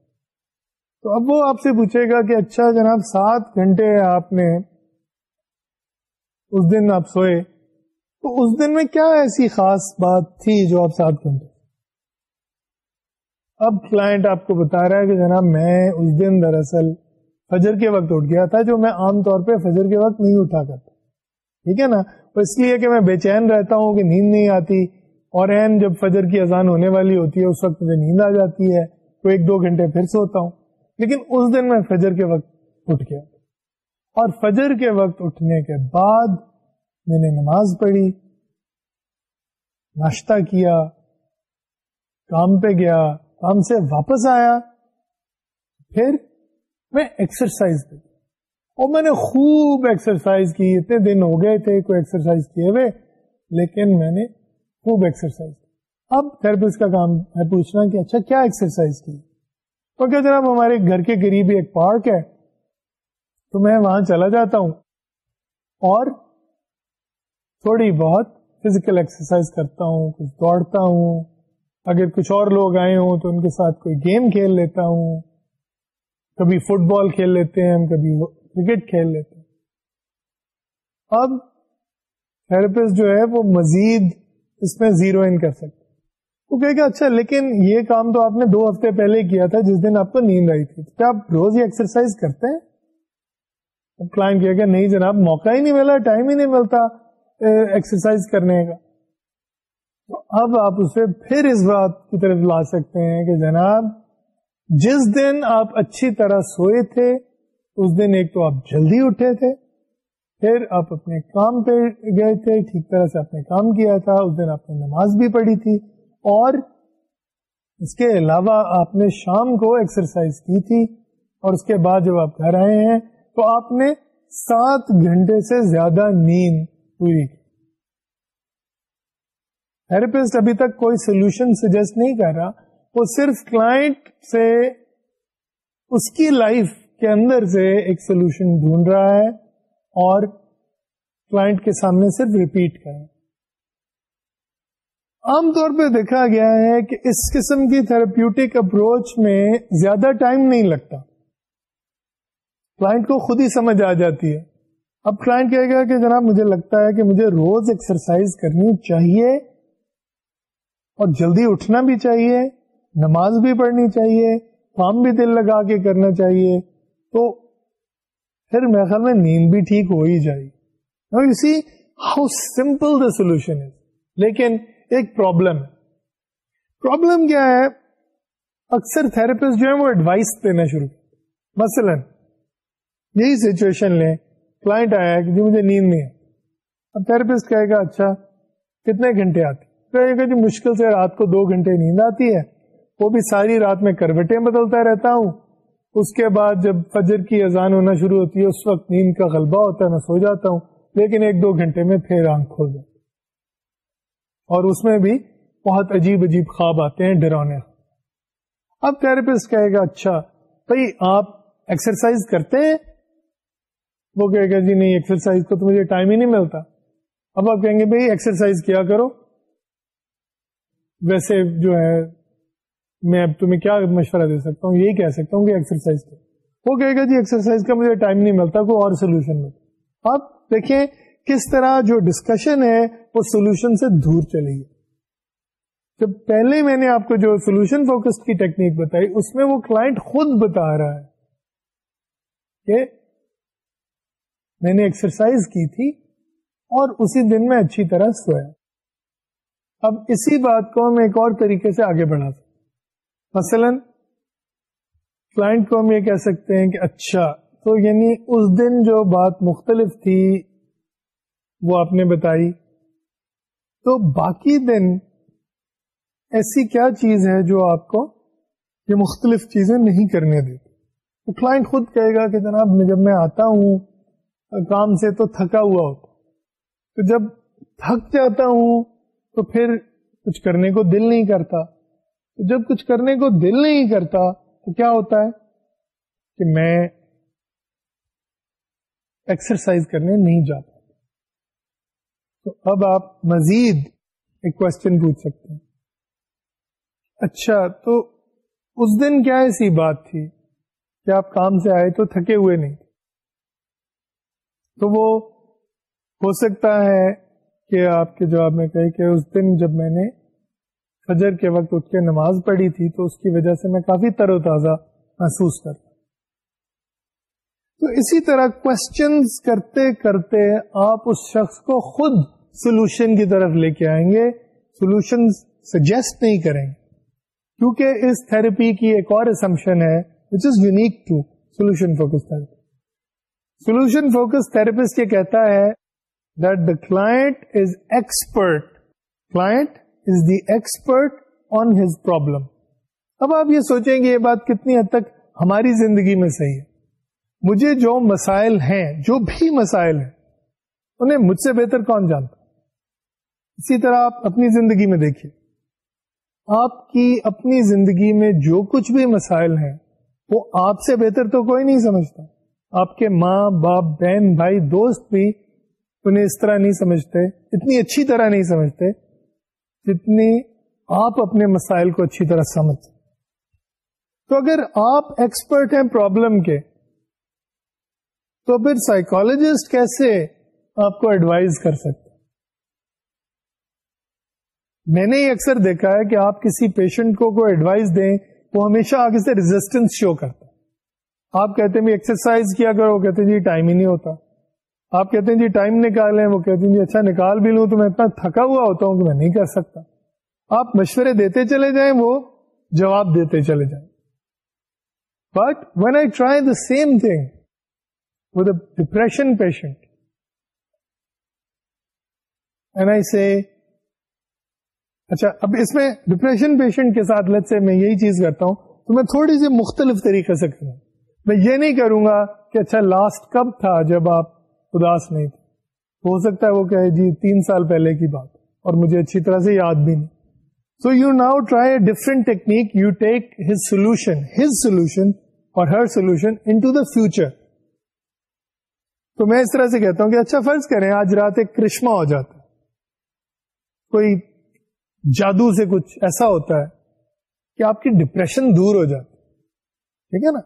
تو اب وہ آپ سے پوچھے گا کہ اچھا جناب سات گھنٹے آپ نے اس اس دن دن آپ سوئے تو میں کیا ایسی خاص بات تھی جو آپ سات گھنٹے اب کلائنٹ آپ کو بتا رہا ہے کہ جناب میں اس دن دراصل فجر کے وقت اٹھ گیا تھا جو میں عام طور پہ فجر کے وقت نہیں اٹھا کرتا ٹھیک ہے نا اس لیے کہ میں بے چین رہتا ہوں کہ نیند نہیں آتی اور این جب فجر کی اذان ہونے والی ہوتی ہے اس وقت مجھے نیند آ جاتی ہے تو ایک دو گھنٹے پھر سوتا ہوں لیکن اس دن میں فجر کے وقت اٹھ گیا اور فجر کے وقت اٹھنے کے بعد میں نے نماز پڑھی ناشتہ کیا کام پہ گیا کام سے واپس آیا پھر میں ایکسرسائز کر اور میں نے خوب ایکسرسائز کی اتنے دن ہو گئے تھے کوئی ایکسرسائز کیے ہوئے لیکن میں نے خوب ایکسرسائز اب تھراپسٹ کا کام ہے پوچھنا کہ اچھا کیا کیا ایکسرسائز کی تو جناب ہمارے گھر کے قریب ایک پارک ہے تو میں وہاں چلا جاتا ہوں اور تھوڑی بہت فزیکل ایکسرسائز کرتا ہوں کچھ دوڑتا ہوں اگر کچھ اور لوگ آئے ہوں تو ان کے ساتھ کوئی گیم کھیل لیتا ہوں کبھی فٹ بال کھیل لیتے ہیں ہم کبھی کرکٹ کھیل لیتے ہیں اب تھراپسٹ جو ہے وہ مزید اس میں زیرو ان کر سکتے وہ کہے گا اچھا لیکن یہ کام تو آپ نے دو ہفتے پہلے کیا تھا جس دن آپ کو نیند آئی تھی کیا آپ روز ایکسرسائز کرتے ہیں کلائنٹ نہیں جناب موقع ہی نہیں ملا ٹائم ہی نہیں ملتا ایکسرسائز کرنے کا تو اب آپ اسے پھر اس بات کی طرف لا سکتے ہیں کہ جناب جس دن آپ اچھی طرح سوئے تھے اس دن ایک تو آپ جلدی اٹھے تھے پھر آپ اپنے کام پہ گئے تھے ٹھیک طرح سے آپ نے کام کیا تھا اس دن آپ نے نماز بھی پڑھی تھی اور اس کے علاوہ آپ نے شام کو ایکسرسائز کی تھی اور اس کے بعد جب آپ گھر آئے ہیں تو آپ نے سات گھنٹے سے زیادہ نیند پوری کی تھراپسٹ ابھی تک کوئی سولوشن سجیسٹ نہیں کر رہا وہ صرف کلائنٹ سے اس کی لائف کے اندر سے ایک سولوشن ڈھونڈ رہا ہے اور کلائنٹ کے سامنے صرف ریپیٹ ہے عام طور پہ دیکھا گیا ہے کہ اس قسم کی تھراپیوٹک اپروچ میں زیادہ ٹائم نہیں لگتا کلائنٹ کو خود ہی سمجھ آ جاتی ہے اب کلائنٹ کہے گا کہ جناب مجھے لگتا ہے کہ مجھے روز ایکسرسائز کرنی چاہیے اور جلدی اٹھنا بھی چاہیے نماز بھی پڑھنی چاہیے کام بھی دل لگا کے کرنا چاہیے تو پھر میرے خیال میں نیند بھی ٹھیک ہو ہی جائے گی see how simple the solution لیکن ایک پرابلم پرابلم کیا ہے اکثر تھراپسٹ جو ہے وہ ایڈوائس دینا شروع مثلا یہی سچویشن لیں کلائنٹ آیا کہ جی مجھے نیند نہیں ہے اب تھراپسٹ کہے گا اچھا کتنے گھنٹے آتے جی سے رات کو دو گھنٹے نیند آتی ہے وہ بھی ساری رات میں کروٹیں بدلتا رہتا ہوں اس کے بعد جب فجر کی اذان ہونا شروع ہوتی ہے اس وقت نیند کا غلبہ ہوتا ہے میں سو جاتا ہوں لیکن ایک دو گھنٹے میں پھر آنکھ کھول جاتی اور اس میں بھی بہت عجیب عجیب خواب آتے ہیں ڈرونے اب تھراپسٹ کہے گا اچھا بھائی آپ ایکسرسائز کرتے ہیں وہ کہے گا جی نہیں ایکسرسائز کو تو مجھے ٹائم ہی نہیں ملتا اب آپ کہیں گے بھائی ایکسرسائز کیا کرو ویسے جو ہے میں اب تمہیں کیا مشورہ دے سکتا ہوں یہی کہہ سکتا ہوں کہ ایکسرسائز وہ کہے گا جی ایکسرسائز کا مجھے ٹائم نہیں ملتا کوئی اور سولوشن ملتا آپ دیکھیں کس طرح جو ڈسکشن ہے وہ سولوشن سے دور چلے جب پہلے میں نے آپ کو جو سولوشن فوکس کی ٹیکنیک بتائی اس میں وہ کلائنٹ خود بتا رہا ہے کہ میں نے ایکسرسائز کی تھی اور اسی دن میں اچھی طرح سویا اب اسی بات کو میں ایک اور طریقے سے آگے بڑھا تھا مثلا کلائنٹ کو ہم یہ کہہ سکتے ہیں کہ اچھا تو یعنی اس دن جو بات مختلف تھی وہ آپ نے بتائی تو باقی دن ایسی کیا چیز ہے جو آپ کو یہ مختلف چیزیں نہیں کرنے دیتی تو کلائنٹ خود کہے گا کہ جناب جب میں آتا ہوں کام سے تو تھکا ہوا ہوتا تو جب تھک جاتا ہوں تو پھر کچھ کرنے کو دل نہیں کرتا جب کچھ کرنے کو دل نہیں کرتا تو کیا ہوتا ہے کہ میں ایکسرسائز کرنے نہیں جا پاتا تو اب آپ مزید ایک کوشچن پوچھ سکتے ہیں اچھا تو اس دن کیا ایسی بات تھی کہ آپ کام سے آئے تو تھکے ہوئے نہیں تو وہ ہو سکتا ہے کہ آپ کے جواب میں کہے کہ اس دن جب میں نے فجر کے وقت اٹھ کے نماز پڑھی تھی تو اس کی وجہ سے میں کافی تر و تازہ محسوس کرتا تو اسی طرح کرتے کرتے آپ اس شخص کو خود سولوشن کی طرف لے کے آئیں گے سولوشن سجیسٹ نہیں کریں گے کیونکہ اس تھراپی کی ایک اور اسمپشن ہے which is unique to solution focus therapy solution focus therapist یہ کہتا ہے that the client is expert client the expert on his problem اب آپ یہ سوچیں گے یہ بات کتنی حد تک ہماری زندگی میں صحیح ہے مجھے جو مسائل ہیں جو بھی مسائل ہیں انہیں مجھ سے بہتر کون جانتا اسی طرح آپ اپنی زندگی میں دیکھیے آپ کی اپنی زندگی میں جو کچھ بھی مسائل ہیں وہ آپ سے بہتر تو کوئی نہیں سمجھتا آپ کے ماں باپ بہن بھائی دوست بھی انہیں اس طرح نہیں سمجھتے اتنی اچھی طرح نہیں سمجھتے جتنی آپ اپنے مسائل کو اچھی طرح سمجھ تو اگر آپ ایکسپرٹ ہیں پرابلم کے تو پھر سائیکولوجسٹ کیسے آپ کو ایڈوائز کر سکتے میں نے یہ اکثر دیکھا ہے کہ آپ کسی پیشنٹ کو کوئی ایڈوائز دیں وہ ہمیشہ آگے سے ریزسٹینس شو کرتا ہے آپ کہتے ہیں ایکسرسائز کیا کرو کہتے جی ٹائم ہی نہیں ہوتا آپ کہتے ہیں جی ٹائم نکالیں وہ کہتے ہیں جی اچھا نکال بھی لوں تو میں اتنا تھکا ہوا ہوتا ہوں کہ میں نہیں کر سکتا آپ مشورے دیتے چلے جائیں وہ جواب دیتے چلے جائیں but when I try the same thing with depression patient I say اچھا اب اس میں ڈپریشن پیشنٹ کے ساتھ لت سے میں یہی چیز کرتا ہوں تو میں تھوڑی سی مختلف طریقے سے کروں میں یہ نہیں کروں گا کہ اچھا لاسٹ کب تھا جب آپ اداس نہیں ہو سکتا ہے وہ کہ جی، مجھے اچھی طرح سے یاد بھی نہیں so you now try a different technique you take his solution his solution اور ہر solution into the future تو میں اس طرح سے کہتا ہوں کہ اچھا فرض کریں آج رات ایک کرشما ہو جاتا ہے کوئی جادو سے کچھ ایسا ہوتا ہے کہ آپ کی ڈپریشن دور ہو جاتا ٹھیک ہے نا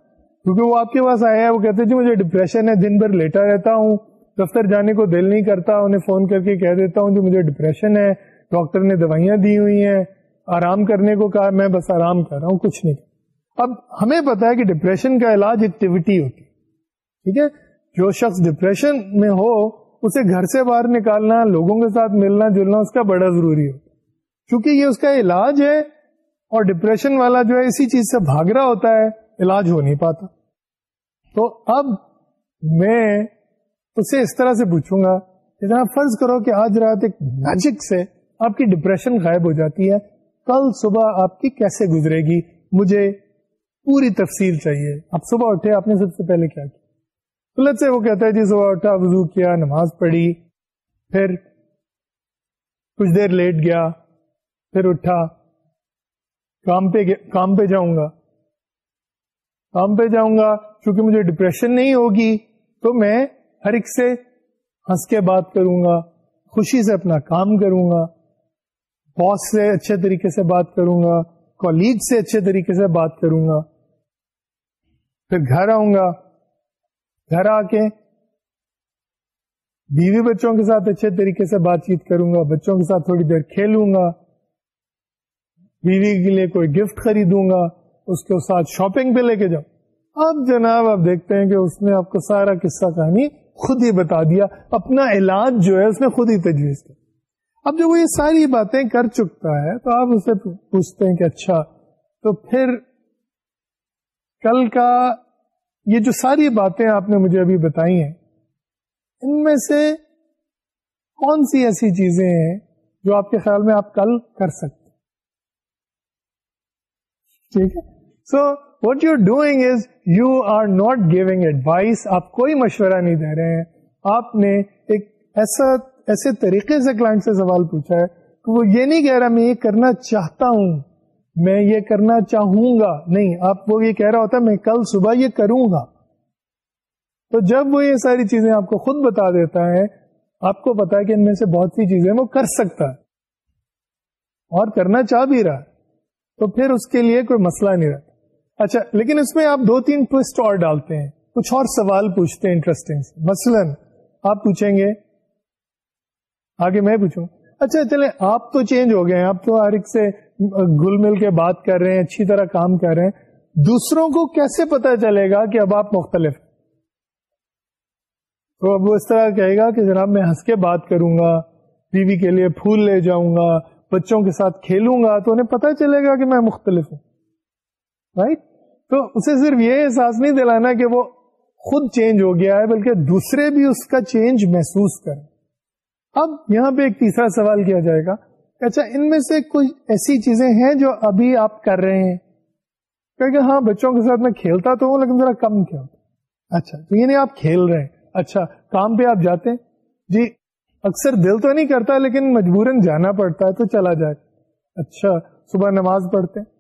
کیونکہ وہ آپ کے پاس آیا ہے وہ کہتے ہیں جی مجھے ڈپریشن ہے دن بھر لیٹا رہتا ہوں دفتر جانے کو دل نہیں کرتا انہیں فون کر کے کہہ دیتا ہوں جو مجھے ڈپریشن ہے ڈاکٹر نے دوائیاں دی ہوئی ہیں آرام کرنے کو کہا میں بس آرام کر رہا ہوں کچھ نہیں اب ہمیں پتا ہے کہ ڈپریشن کا علاج ایکٹیویٹی ہوتی ٹھیک ہے جو شخص ڈپریشن میں ہو اسے گھر سے باہر نکالنا لوگوں کے ساتھ ملنا جلنا اس کا بڑا ضروری ہوتا یہ اس کا علاج ہے اور ڈپریشن والا جو ہے اسی چیز سے بھاگ رہا ہوتا ہے علاج ہو نہیں پاتا تو اب میں اس طرح سے پوچھوں گا فرض کرو کہ آج رات ایک میجک سے آپ کی ڈپریشن غائب ہو جاتی ہے کل صبح آپ کی کیسے گزرے گی مجھے پوری تفصیل چاہیے آپ صبح اٹھے آپ نے سب سے پہلے کیا کیا سے وہ کہتا ہے جی صبح اٹھا وضو کیا نماز پڑھی پھر کچھ دیر لیٹ گیا پھر اٹھا کام پہ کام پہ جاؤں گا کام پہ جاؤں گا چونکہ مجھے ڈپریشن نہیں ہوگی تو میں ہر ایک سے ہنس کے بات کروں گا خوشی سے اپنا کام کروں گا باس سے اچھے طریقے سے بات کروں گا کالیگ سے اچھے طریقے سے بات کروں گا پھر گھر آؤں گا گھر آ کے بیوی بچوں کے ساتھ اچھے طریقے سے بات چیت کروں گا بچوں کے ساتھ تھوڑی دیر کھیلوں گا بیوی کے لیے کوئی گفٹ خریدوں گا اس کے ساتھ شاپنگ پہ لے کے جاؤں اب جناب آپ دیکھتے ہیں کہ اس نے آپ کو سارا قصہ کہانی خود ہی بتا دیا اپنا علاج جو ہے اس نے خود ہی تجویز کیا اب جب وہ یہ ساری باتیں کر چکتا ہے تو آپ اسے پوچھتے ہیں کہ اچھا تو پھر کل کا یہ جو ساری باتیں آپ نے مجھے ابھی بتائی ہیں ان میں سے کون سی ایسی چیزیں ہیں جو آپ کے خیال میں آپ کل کر سکتے ٹھیک ہے so what you doing is you are not giving advice آپ کوئی مشورہ نہیں دے رہے ہیں آپ نے ایک ایسا ایسے طریقے سے کلائنٹ سے سوال پوچھا ہے کہ وہ یہ نہیں کہہ رہا میں یہ کرنا چاہتا ہوں میں یہ کرنا چاہوں گا نہیں آپ وہ یہ کہہ رہا ہوتا میں کل صبح یہ کروں گا تو جب وہ یہ ساری چیزیں آپ کو خود بتا دیتا ہے آپ کو پتا ہے کہ ان میں سے بہت سی چیزیں وہ کر سکتا ہے اور کرنا چاہ بھی رہا تو پھر اس کے لیے کوئی مسئلہ نہیں رہتا اچھا لیکن اس میں آپ دو تین ٹوسٹ اور ڈالتے ہیں کچھ اور سوال پوچھتے ہیں انٹرسٹنگ مثلاً آپ پوچھیں گے آگے میں پوچھوں اچھا چلے آپ تو چینج ہو گئے ہیں آپ تو ہر ایک سے گل مل کے بات کر رہے ہیں اچھی طرح کام کر رہے ہیں دوسروں کو کیسے پتا چلے گا کہ اب آپ مختلف تو اب وہ اس طرح کہے گا کہ جناب میں ہنس کے بات کروں گا بیوی کے لیے پھول لے جاؤں گا بچوں کے ساتھ کھیلوں گا تو انہیں پتا چلے گا کہ میں مختلف ہوں رائٹ تو اسے صرف یہ احساس نہیں دلانا کہ وہ خود چینج ہو گیا ہے بلکہ دوسرے بھی اس کا چینج محسوس کریں اب یہاں پہ ایک تیسرا سوال کیا جائے گا کہ اچھا ان میں سے کوئی ایسی چیزیں ہیں جو ابھی آپ کر رہے ہیں کہ ہاں بچوں کے ساتھ میں کھیلتا تو ہوں لیکن ذرا کم کیا اچھا تو یہ یعنی نہیں آپ کھیل رہے ہیں اچھا کام پہ آپ جاتے ہیں جی اکثر دل تو نہیں کرتا لیکن مجبوراً جانا پڑتا ہے تو چلا جائے اچھا صبح نماز پڑھتے ہیں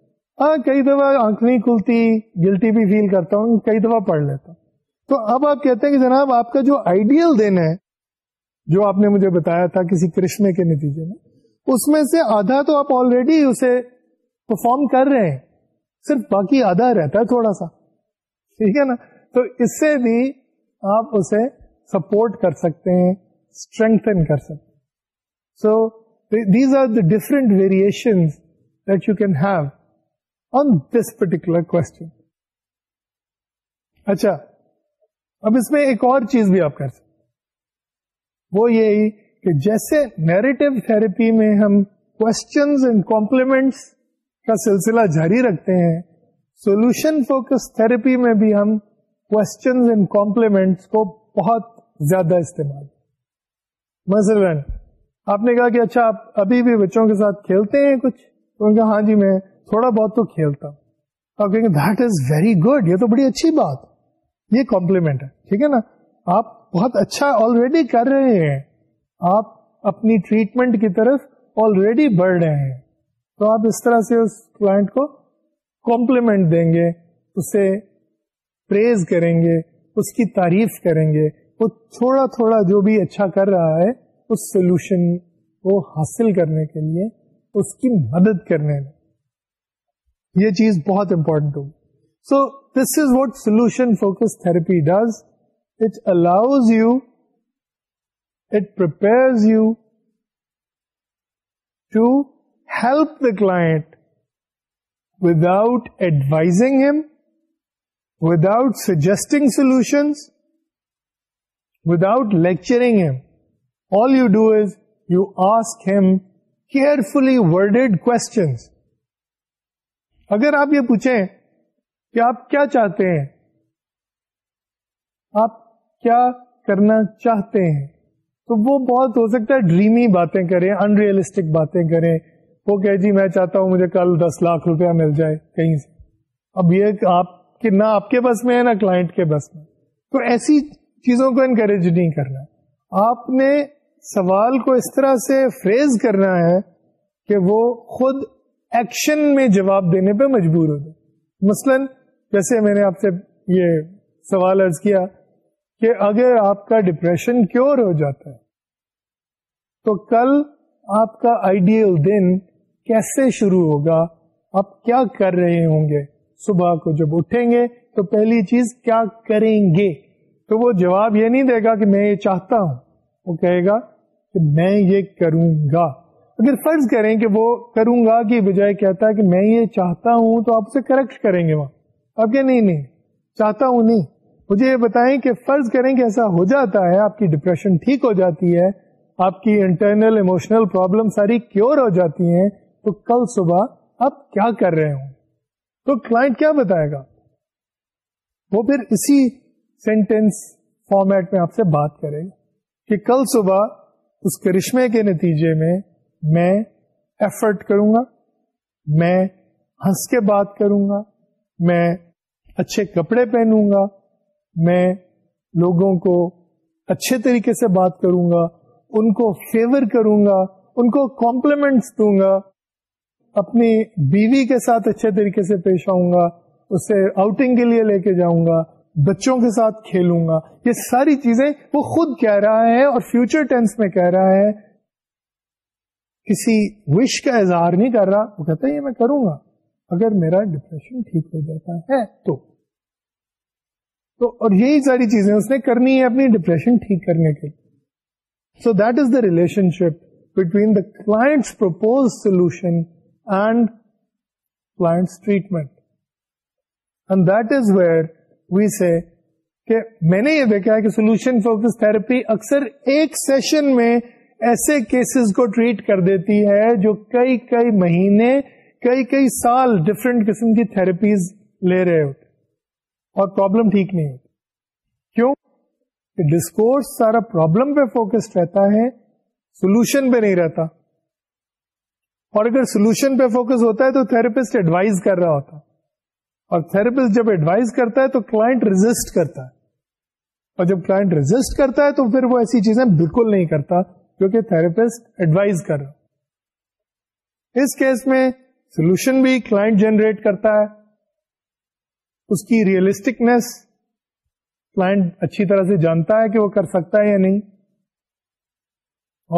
ہاں کئی دفعہ آنکھ نہیں کھلتی گلٹی بھی فیل کرتا ہوں کئی دفعہ پڑھ لیتا ہوں تو اب آپ کہتے ہیں کہ جناب آپ کا جو آئیڈیل دن ہے جو آپ نے مجھے بتایا تھا کسی کرشمے کے نتیجے میں اس میں سے آدھا تو آپ آلریڈی اسے پرفارم کر رہے ہیں صرف باقی آدھا رہتا ہے تھوڑا سا ٹھیک ہے نا تو اس سے بھی آپ اسے سپورٹ کر سکتے ہیں اسٹرینتھن کر سکتے so these are the different variation that you can have this اچھا، پرٹیکولر اور چیز بھی آپ کر سکتے وہ یہی کہ جیسے نیریٹو تھراپی میں ہم اینڈ کمپلیمنٹس کا سلسلہ جاری رکھتے ہیں سولوشن فوکس تھراپی میں بھی ہم اینڈ کمپلیمنٹس کو بہت زیادہ استعمال آپ نے کہا کہ اچھا آپ ابھی بھی بچوں کے ساتھ کھیلتے ہیں کچھ تو ان کا ہاں جی میں تھوڑا بہت تو کھیلتا ہوں آپ کہیں گے دیٹ از ویری گڈ یہ تو بڑی اچھی بات یہ کمپلیمنٹ ہے ٹھیک ہے نا آپ بہت اچھا آلریڈی کر رہے ہیں آپ اپنی ٹریٹمنٹ کی طرف آلریڈی بڑھ رہے ہیں تو آپ اس طرح سے اس کلائنٹ کو کمپلیمنٹ دیں گے اسے پریز کریں گے اس کی تعریف کریں گے وہ تھوڑا تھوڑا جو بھی اچھا کر رہا ہے اس سولوشن کو حاصل کرنے کے لیے اس کی مدد کرنے میں یہ چیز بہت امپورٹنٹ ہوگی so this is what solution focus therapy does it allows you it prepares you to help the client advising him without suggesting solutions without lecturing him all you do is you ask him carefully worded questions اگر آپ یہ پوچھیں کہ آپ کیا چاہتے ہیں آپ کیا کرنا چاہتے ہیں تو وہ بہت ہو سکتا ہے ڈریمی باتیں کریں انریلسٹک باتیں کریں وہ کہ جی میں چاہتا ہوں مجھے کل دس لاکھ روپیہ مل جائے کہیں سے اب یہ آپ کہ نہ آپ کے بس میں ہے نہ کلائنٹ کے بس میں تو ایسی چیزوں کو انکریج نہیں کرنا آپ نے سوال کو اس طرح سے فریز کرنا ہے کہ وہ خود ایکشن میں جواب دینے پہ مجبور ہو جائے مثلا جیسے میں نے آپ سے یہ سوال ارض کیا کہ اگر آپ کا ڈپریشن کیور ہو جاتا ہے تو کل آپ کا آئیڈیل دن کیسے شروع ہوگا آپ کیا کر رہے ہوں گے صبح کو جب اٹھیں گے تو پہلی چیز کیا کریں گے تو وہ جواب یہ نہیں دے گا کہ میں یہ چاہتا ہوں وہ کہے گا کہ میں یہ کروں گا اگر فرض کریں کہ وہ کروں گا بجائے کہتا ہے کہ میں یہ چاہتا ہوں تو آپ اسے کریکٹ کریں گے وہاں آپ نہیں نہیں چاہتا ہوں نہیں مجھے یہ بتائیں کہ فرض کریں کہ ایسا ہو جاتا ہے آپ کی ڈپریشن ٹھیک ہو جاتی ہے آپ کی انٹرنل پرابلم ساری کیور ہو جاتی ہیں تو کل صبح آپ کیا کر رہے ہوں تو کلائنٹ کیا بتائے گا وہ پھر اسی سینٹینس فارمیٹ میں آپ سے بات کرے گا کہ کل صبح اس کرشمے کے نتیجے میں میں ایفرٹ کروں گا میں ہنس کے بات کروں گا میں اچھے کپڑے پہنوں گا میں لوگوں کو اچھے طریقے سے بات کروں گا ان کو فیور کروں گا ان کو کمپلیمنٹس دوں گا اپنی بیوی کے ساتھ اچھے طریقے سے پیش آؤں گا اسے آؤٹنگ کے لیے لے کے جاؤں گا بچوں کے ساتھ کھیلوں گا یہ ساری چیزیں وہ خود کہہ رہا ہے اور فیوچر ٹینس میں کہہ رہا ہے کسی وش کا اظہار نہیں کر رہا وہ کہتا ہے یہ میں کروں گا اگر میرا ڈپریشن ٹھیک ہو جاتا ہے تو تو اور یہی ساری چیزیں اس نے کرنی ہے اپنی ڈپریشن ٹھیک کرنے کے لیے so that is the relationship between the class purpose solution and and class treatment that is where we کہ میں نے یہ دیکھا ہے کہ سولوشن فوکس تھراپی اکثر ایک سیشن میں ایسے کیسز کو ٹریٹ کر دیتی ہے جو کئی کئی مہینے کئی کئی سال ڈفرینٹ قسم کی تھراپیز لے رہے ہوتے اور پرابلم ٹھیک نہیں ہوتی کیوں ڈسکورس سارا پرابلم پہ رہتا ہے سولوشن پہ نہیں رہتا اور اگر سولوشن پہ فوکس ہوتا ہے تو تھراپسٹ ایڈوائز کر رہا ہوتا اور تھراپسٹ جب ایڈوائز کرتا ہے تو کلائنٹ ریزسٹ کرتا ہے اور جب کلائنٹ ریزسٹ کرتا ہے تو پھر وہ ایسی چیزیں بالکل نہیں کرتا تھراپسٹ ایڈوائز کر رہا اس کیس میں سولوشن بھی کلائنٹ جنریٹ کرتا ہے اس کی ریئلسٹکنیس کلائنٹ اچھی طرح سے جانتا ہے کہ وہ کر سکتا ہے یا نہیں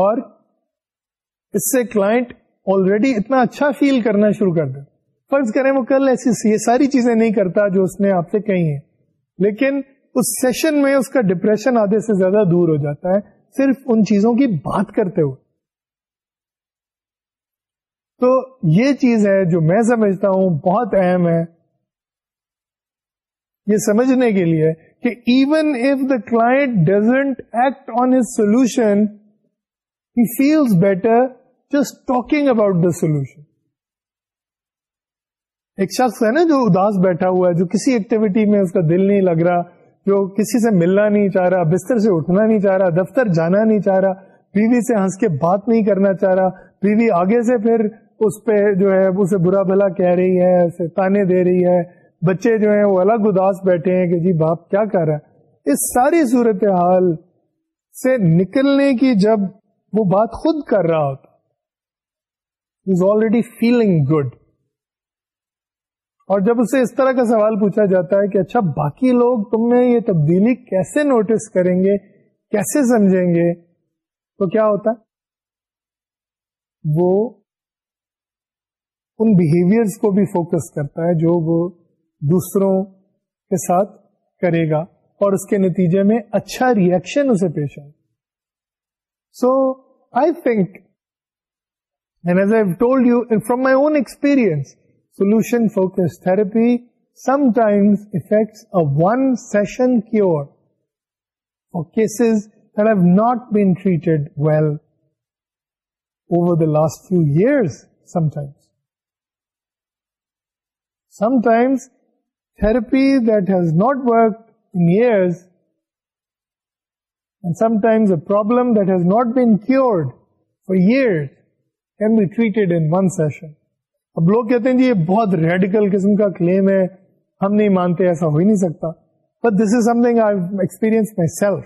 اور اس سے کلائنٹ آلریڈی اتنا اچھا فیل کرنا شروع کر دے فرض کریں وہ کل ایسی یہ ساری چیزیں نہیں کرتا جو اس نے آپ سے کہی ہیں لیکن اس سیشن میں اس کا ڈپریشن آدھے سے زیادہ دور ہو جاتا ہے صرف ان چیزوں کی بات کرتے ہوئے تو یہ چیز ہے جو میں سمجھتا ہوں بہت اہم ہے یہ سمجھنے کے لیے کہ even if the client doesn't act on his solution he feels better just talking about the solution ایک شخص ہے نا جو اداس بیٹھا ہوا ہے جو کسی ایکٹیویٹی میں اس کا دل نہیں لگ رہا جو کسی سے ملنا نہیں چاہ رہا بستر سے اٹھنا نہیں چاہ رہا دفتر جانا نہیں چاہ رہا بیوی سے ہنس کے بات نہیں کرنا چاہ رہا بیوی آگے سے پھر اس پہ جو ہے اسے برا بھلا کہہ رہی ہے اسے تانے دے رہی ہے بچے جو ہیں وہ الگ اداس بیٹھے ہیں کہ جی باپ کیا کر رہا ہے اس ساری صورت حال سے نکلنے کی جب وہ بات خود کر رہا ہوتا از آلریڈی فیلنگ گڈ اور جب اسے اس طرح کا سوال پوچھا جاتا ہے کہ اچھا باقی لوگ تم نے یہ تبدیلی کیسے نوٹس کریں گے کیسے سمجھیں گے تو کیا ہوتا ہے وہ ان بہیویئرس کو بھی فوکس کرتا ہے جو وہ دوسروں کے ساتھ کرے گا اور اس کے نتیجے میں اچھا ریئیکشن اسے پیش آئے so I think as I told you from my own experience solution-focused therapy sometimes effects a one-session cure for cases that have not been treated well over the last few years sometimes. Sometimes therapy that has not worked in years, and sometimes a problem that has not been cured for years, can be treated in one session. اب لوگ کہتے ہیں جی یہ بہت radical قسم کا کلیم ہے ہم نہیں مانتے ایسا ہو ہی نہیں سکتا but this is something I experience myself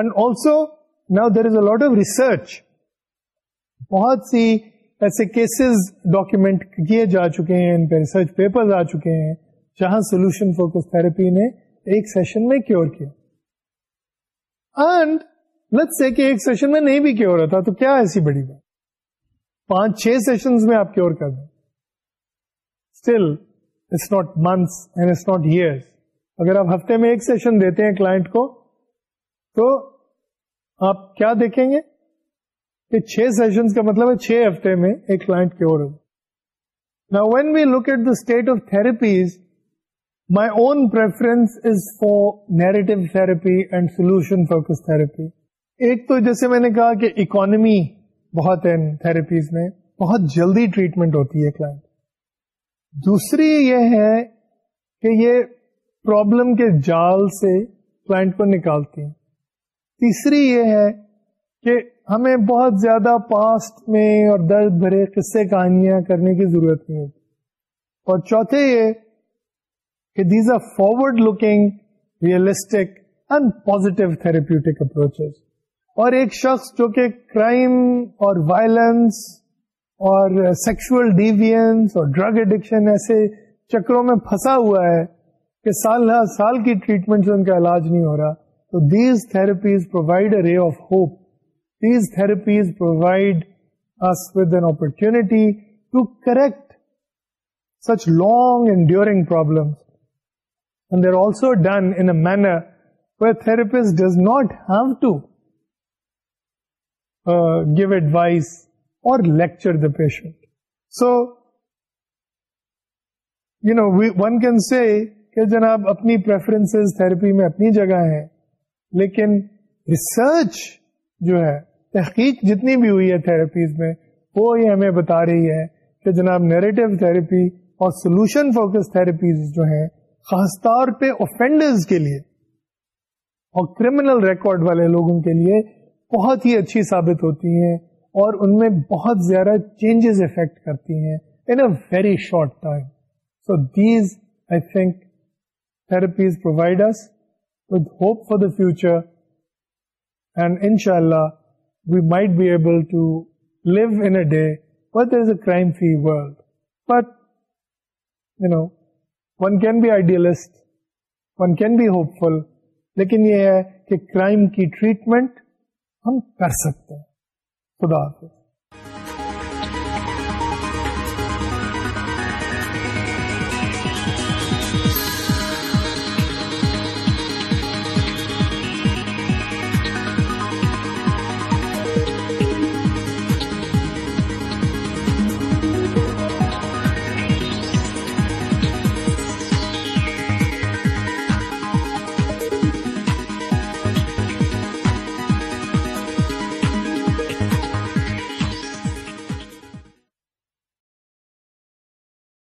and also now there is a lot of research بہت سی ایسے کیسز ڈاکیومینٹ کیے جا چکے ہیں ان پہ ریسرچ پیپر آ چکے ہیں جہاں سولوشن فوکس تھراپی نے ایک سیشن میں کیور کیا اینڈ لت سے ایک سیشن میں نہیں بھی کیور ہوتا تو کیا ایسی بڑی بات پانچ چھ سیشن میں آپ کیور کر دیں still it's not months and it's not years. اگر آپ ہفتے میں ایک سیشن دیتے ہیں کلائنٹ کو تو آپ کیا دیکھیں گے کہ چھ سیشن کا مطلب ہے چھ ہفتے میں ایک کلائنٹ کے اور نا when we look at the state of therapies my own preference is for narrative therapy and solution focus therapy ایک تو جیسے میں نے کہا کہ اکانمی بہت ہے تھراپیز میں بہت جلدی ٹریٹمنٹ ہوتی ہے کلائنٹ دوسری یہ ہے کہ یہ پرابلم کے جال سے کلائنٹ کو نکالتی ہیں تیسری یہ ہے کہ ہمیں بہت زیادہ پاسٹ میں اور درد بھرے قصے کہانیاں کرنے کی ضرورت نہیں ہوتی اور چوتھے یہ کہ these are forward looking realistic and positive therapeutic approaches اور ایک شخص جو کہ کرائم اور وائلنس اور سیکشل ڈیوینس اور ڈرگ ایڈکشن ایسے چکروں میں پھنسا ہوا ہے کہ سال ہر سال کی ٹریٹمنٹ سے ان کا علاج نہیں ہو رہا تو these therapies provide a ray of hope these therapies provide us with an opportunity to correct such long enduring problem also done in manner where therapist does not have to give advice lecture the patient so you know one can say, کہ جناب اپنی therapy میں اپنی جگہ ہیں لیکن research جو ہے تحقیق جتنی بھی ہوئی ہے تھراپیز میں وہ یہ ہمیں بتا رہی ہے کہ جناب نیریٹو تھراپی اور سولوشن فوکس تھراپیز جو ہیں خاص طور پہ اوفینڈرز کے لیے اور کرمنل ریکارڈ والے لوگوں کے لیے بہت ہی اچھی ثابت ہوتی ہیں اور ان میں بہت زیادہ چینجز افیکٹ کرتی ہیں in a very short time so these I think therapies provide us with hope for the future and ان شاء اللہ we might be able to live in a day what is a crime free world but you know one can be idealist one can be hopeful لیکن یہ ہے کہ crime کی treatment ہم کر سکتے ہیں خدا حافظ